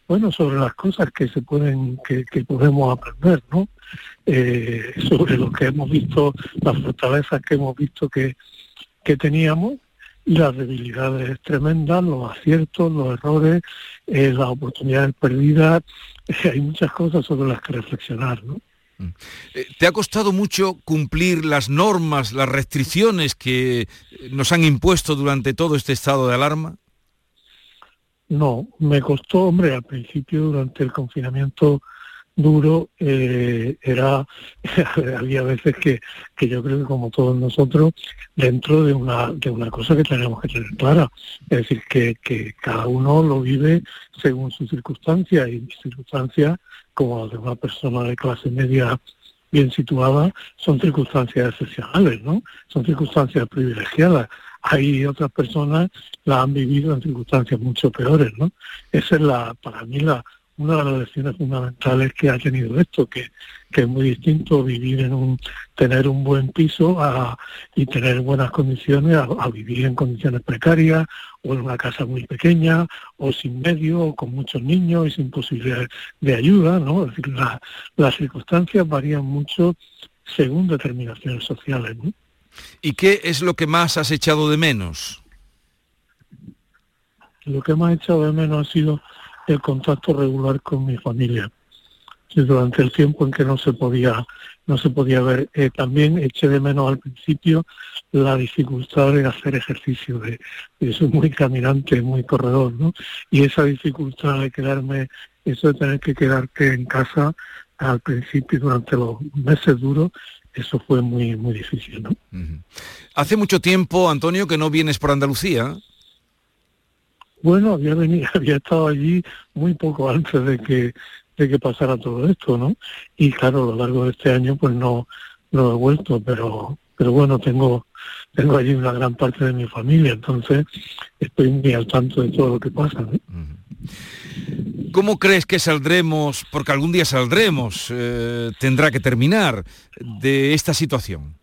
bueno, sobre las cosas que se pueden, que, podemos aprender, ¿no? Eh, sobre lo que hemos visto, las fortalezas que hemos visto que, que teníamos y las debilidades tremendas, los aciertos, los errores, eh, las oportunidades perdidas. hay muchas cosas sobre las que reflexionar, ¿no? Mm. Eh, ¿Te ha costado mucho cumplir las normas, las restricciones que nos han impuesto durante todo este estado de alarma? No, me costó, hombre, al principio durante el confinamiento duro eh, era [laughs] había veces que, que yo creo que como todos nosotros dentro de una de una cosa que tenemos que tener clara es decir que, que cada uno lo vive según sus circunstancias y mis circunstancias como las de una persona de clase media bien situada son circunstancias excepcionales no son circunstancias privilegiadas hay otras personas la han vivido en circunstancias mucho peores, ¿no? Esa es la, para mí la, una de las lecciones fundamentales que ha tenido esto, que, que es muy distinto vivir en un, tener un buen piso y tener buenas condiciones a, vivir en condiciones precarias o en una casa muy pequeña o sin medio o con muchos niños y sin posibilidad de ayuda, ¿no? Es decir, las circunstancias varían mucho según determinaciones sociales, ¿no? ¿Y qué es lo que más has echado de menos? Lo que más he echado de menos ha sido el contacto regular con mi familia. Durante el tiempo en que no se podía, no se podía ver, eh, también eché de menos al principio la dificultad de hacer ejercicio, de, de muy caminante, muy corredor, ¿no? Y esa dificultad de quedarme eso de tener que quedarte en casa al principio durante los meses duros, eso fue muy muy difícil, ¿no? Hace mucho tiempo, Antonio, que no vienes por Andalucía. Bueno, había venido, [laughs] había estado allí muy poco antes de que de que pasara todo esto, ¿no? Y claro, a lo largo de este año pues no no he vuelto, pero pero bueno, tengo tengo allí una gran parte de mi familia, entonces estoy muy al tanto de todo lo que pasa. ¿no? ¿Cómo crees que saldremos, porque algún día saldremos, eh, tendrá que terminar, de esta situación?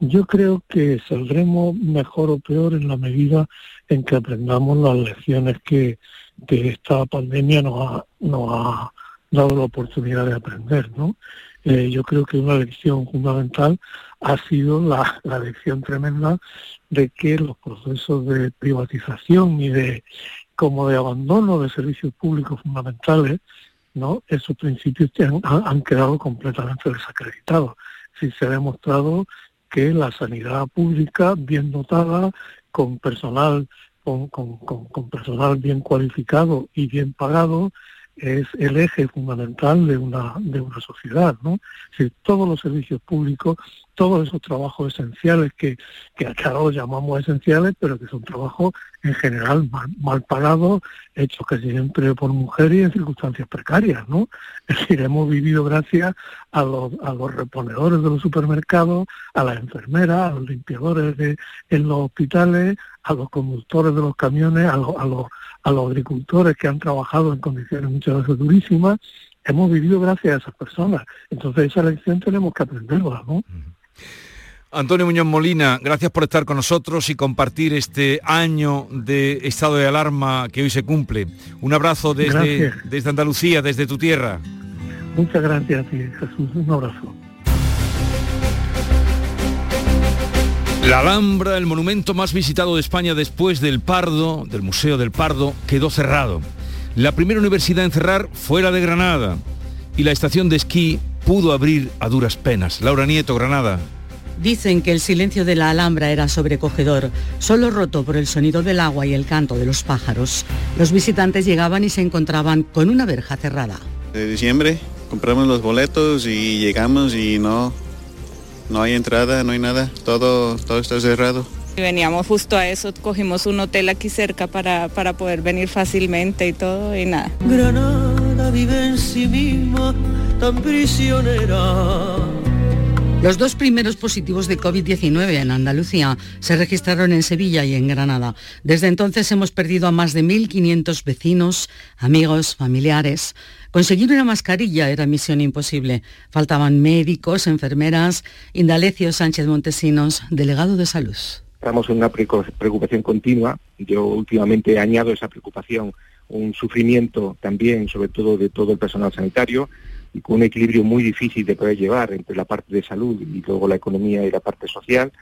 Yo creo que saldremos mejor o peor en la medida en que aprendamos las lecciones que, esta pandemia nos ha, dado la oportunidad de aprender, ¿no? Eh, yo creo que una lección fundamental ha sido la lección tremenda de que los procesos de privatización y de como de abandono de servicios públicos fundamentales, ¿no? Esos principios han, quedado completamente desacreditados. Si se ha demostrado que la sanidad pública bien dotada, con personal, con personal bien cualificado y bien pagado, es el eje fundamental de una, de una sociedad, ¿no? Si todos los servicios públicos, todos esos trabajos esenciales que, que acá los llamamos esenciales, pero que son trabajos en general mal, pagados, hechos casi siempre por mujeres y en circunstancias precarias, ¿no? Es decir, hemos vivido gracias a los, a los reponedores de los supermercados, a las enfermeras, a los limpiadores de, en los hospitales, a los conductores de los camiones, a los, a los, a los agricultores que han trabajado en condiciones muchas veces durísimas, hemos vivido gracias a esas personas. Entonces esa lección tenemos que aprenderla, ¿no? Antonio Muñoz Molina, gracias por estar con nosotros y compartir este año de estado de alarma que hoy se cumple. Un abrazo desde, desde Andalucía, desde tu tierra. Muchas gracias a ti, Jesús. Un abrazo. La Alhambra, el monumento más visitado de España después del Pardo, del Museo del Pardo, quedó cerrado. La primera universidad en cerrar fue la de Granada y la estación de esquí pudo abrir a duras penas. Laura Nieto, Granada. Dicen que el silencio de la Alhambra era sobrecogedor, solo roto por el sonido del agua y el canto de los pájaros. Los visitantes llegaban y se encontraban con una verja cerrada. De diciembre compramos los boletos y llegamos y no, no hay entrada, no hay nada, todo, todo está cerrado. Veníamos justo a eso, cogimos un hotel aquí cerca para, para poder venir fácilmente y todo y nada. Granada vive en sí misma, tan prisionera los dos primeros positivos de COVID-19 en Andalucía se registraron en Sevilla y en Granada. Desde entonces hemos perdido a más de 1.500 vecinos, amigos, familiares. Conseguir una mascarilla era misión imposible. Faltaban médicos, enfermeras. Indalecio Sánchez Montesinos, delegado de salud. Estamos en una preocupación continua. Yo últimamente añado esa preocupación un sufrimiento también, sobre todo de todo el personal sanitario, y con un equilibrio muy difícil de poder llevar entre la parte de salud y luego la economía y la parte social,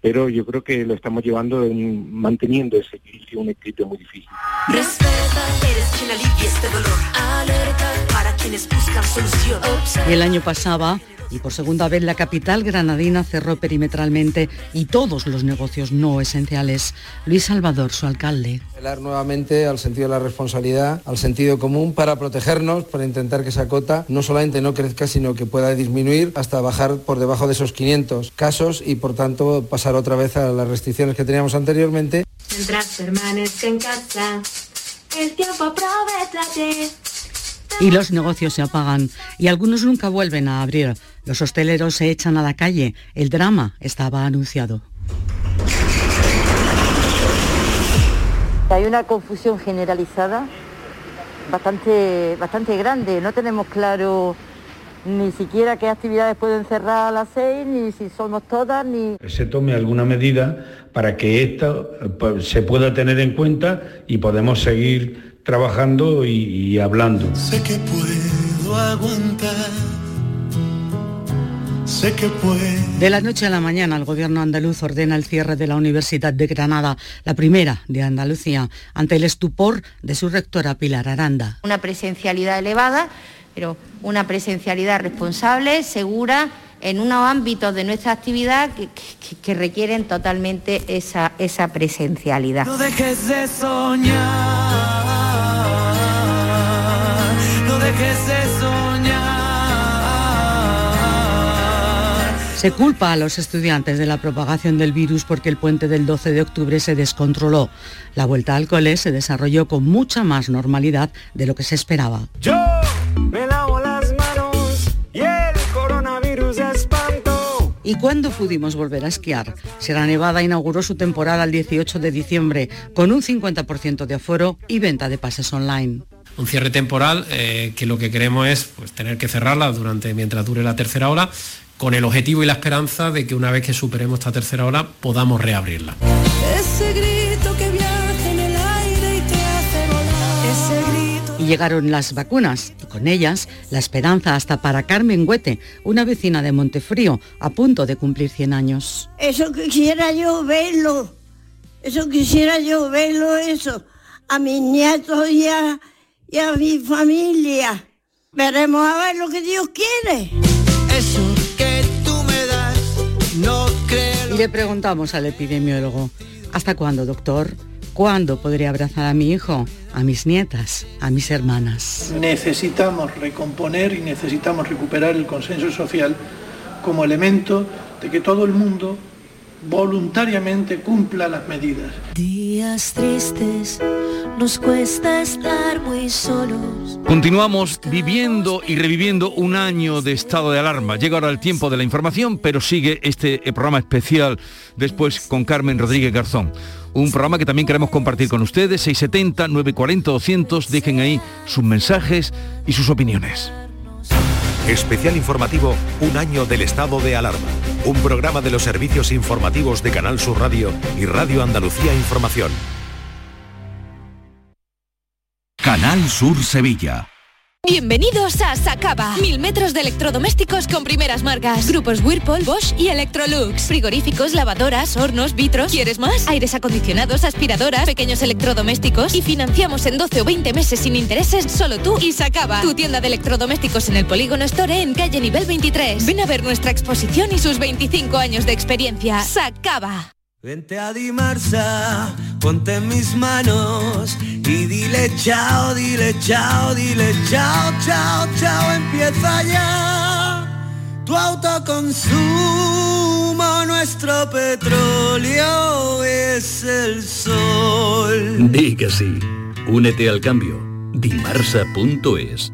pero yo creo que lo estamos llevando en, manteniendo ese equilibrio, un equilibrio muy difícil. Este para quienes buscan solución. El año pasaba y por segunda vez la capital granadina cerró perimetralmente y todos los negocios no esenciales. Luis Salvador, su alcalde. Apelar nuevamente al sentido de la responsabilidad, al sentido común para protegernos, para intentar que esa cota no solamente no crezca, sino que pueda disminuir hasta bajar por debajo de esos 500 casos y por tanto pasar otra vez a las restricciones que teníamos anteriormente. Mientras en casa, el tiempo y los negocios se apagan y algunos nunca vuelven a abrir. Los hosteleros se echan a la calle. El drama estaba anunciado. Hay una confusión generalizada bastante, bastante grande. No tenemos claro ni siquiera qué actividades pueden cerrar a las seis, ni si somos todas, ni... Se tome alguna medida para que esto pues, se pueda tener en cuenta y podemos seguir trabajando y, hablando. Sé que puedo aguantar. Sé que puedo. De la noche a la mañana, el gobierno andaluz ordena el cierre de la Universidad de Granada, la primera de Andalucía, ante el estupor de su rectora Pilar Aranda. Una presencialidad elevada, pero una presencialidad responsable, segura, en unos ámbitos de nuestra actividad que, requieren totalmente esa, esa presencialidad. No dejes de soñar. sé soñar. Se culpa a los estudiantes de la propagación del virus porque el puente del 12 de octubre se descontroló. La vuelta al cole se desarrolló con mucha más normalidad de lo que se esperaba. Yo me lavo las manos y el coronavirus espanto. ¿Y cuándo pudimos volver a esquiar? Sierra Nevada inauguró su temporada el 18 de diciembre con un 50% de aforo y venta de pases online. un cierre temporal eh, que lo que queremos es pues, tener que cerrarla durante mientras dure la tercera ola con el objetivo y la esperanza de que una vez que superemos esta tercera ola podamos reabrirla. Ese grito que viaja en el aire y te hace volar. Ese grito. Y llegaron las vacunas y con ellas la esperanza hasta para Carmen Huete, una vecina de Montefrío, a punto de cumplir 100 años. Eso quisiera yo verlo. Eso quisiera yo verlo, eso. A mis nietos y a, y a mi familia. Veremos a ver lo que Dios quiere. Y le preguntamos al epidemiólogo, ¿hasta cuándo, doctor? ¿Cuándo podré abrazar a mi hijo, a mis nietas, a mis hermanas? Necesitamos recomponer y necesitamos recuperar el consenso social como elemento de que todo el mundo voluntariamente cumpla las medidas. Días tristes, nos cuesta estar muy solos. Continuamos viviendo y reviviendo un año de estado de alarma. Llega ahora el tiempo de la información, pero sigue este eh, programa especial después con Carmen Rodríguez Garzón. Un programa que también queremos compartir con ustedes, 670, 940, 200. Dejen ahí sus mensajes y sus opiniones. Especial informativo Un año del estado de alarma. Un programa de los servicios informativos de Canal Sur Radio y Radio Andalucía Información. Canal Sur Sevilla. Bienvenidos a Sacaba. Mil metros de electrodomésticos con primeras marcas. Grupos Whirlpool, Bosch y Electrolux. Frigoríficos, lavadoras, hornos, vitros. ¿Quieres más? Aires acondicionados, aspiradoras, pequeños electrodomésticos. Y financiamos en 12 o 20 meses sin intereses solo tú y Sacaba. Tu tienda de electrodomésticos en el Polígono Store en calle nivel 23. Ven a ver nuestra exposición y sus 25 años de experiencia. Sacaba. Vente a Dimarsa, ponte en mis manos y dile chao, dile chao, dile chao, chao, chao, empieza ya. Tu autoconsumo, nuestro petróleo es el sol. Di que sí. Únete al cambio. Dimarsa.es.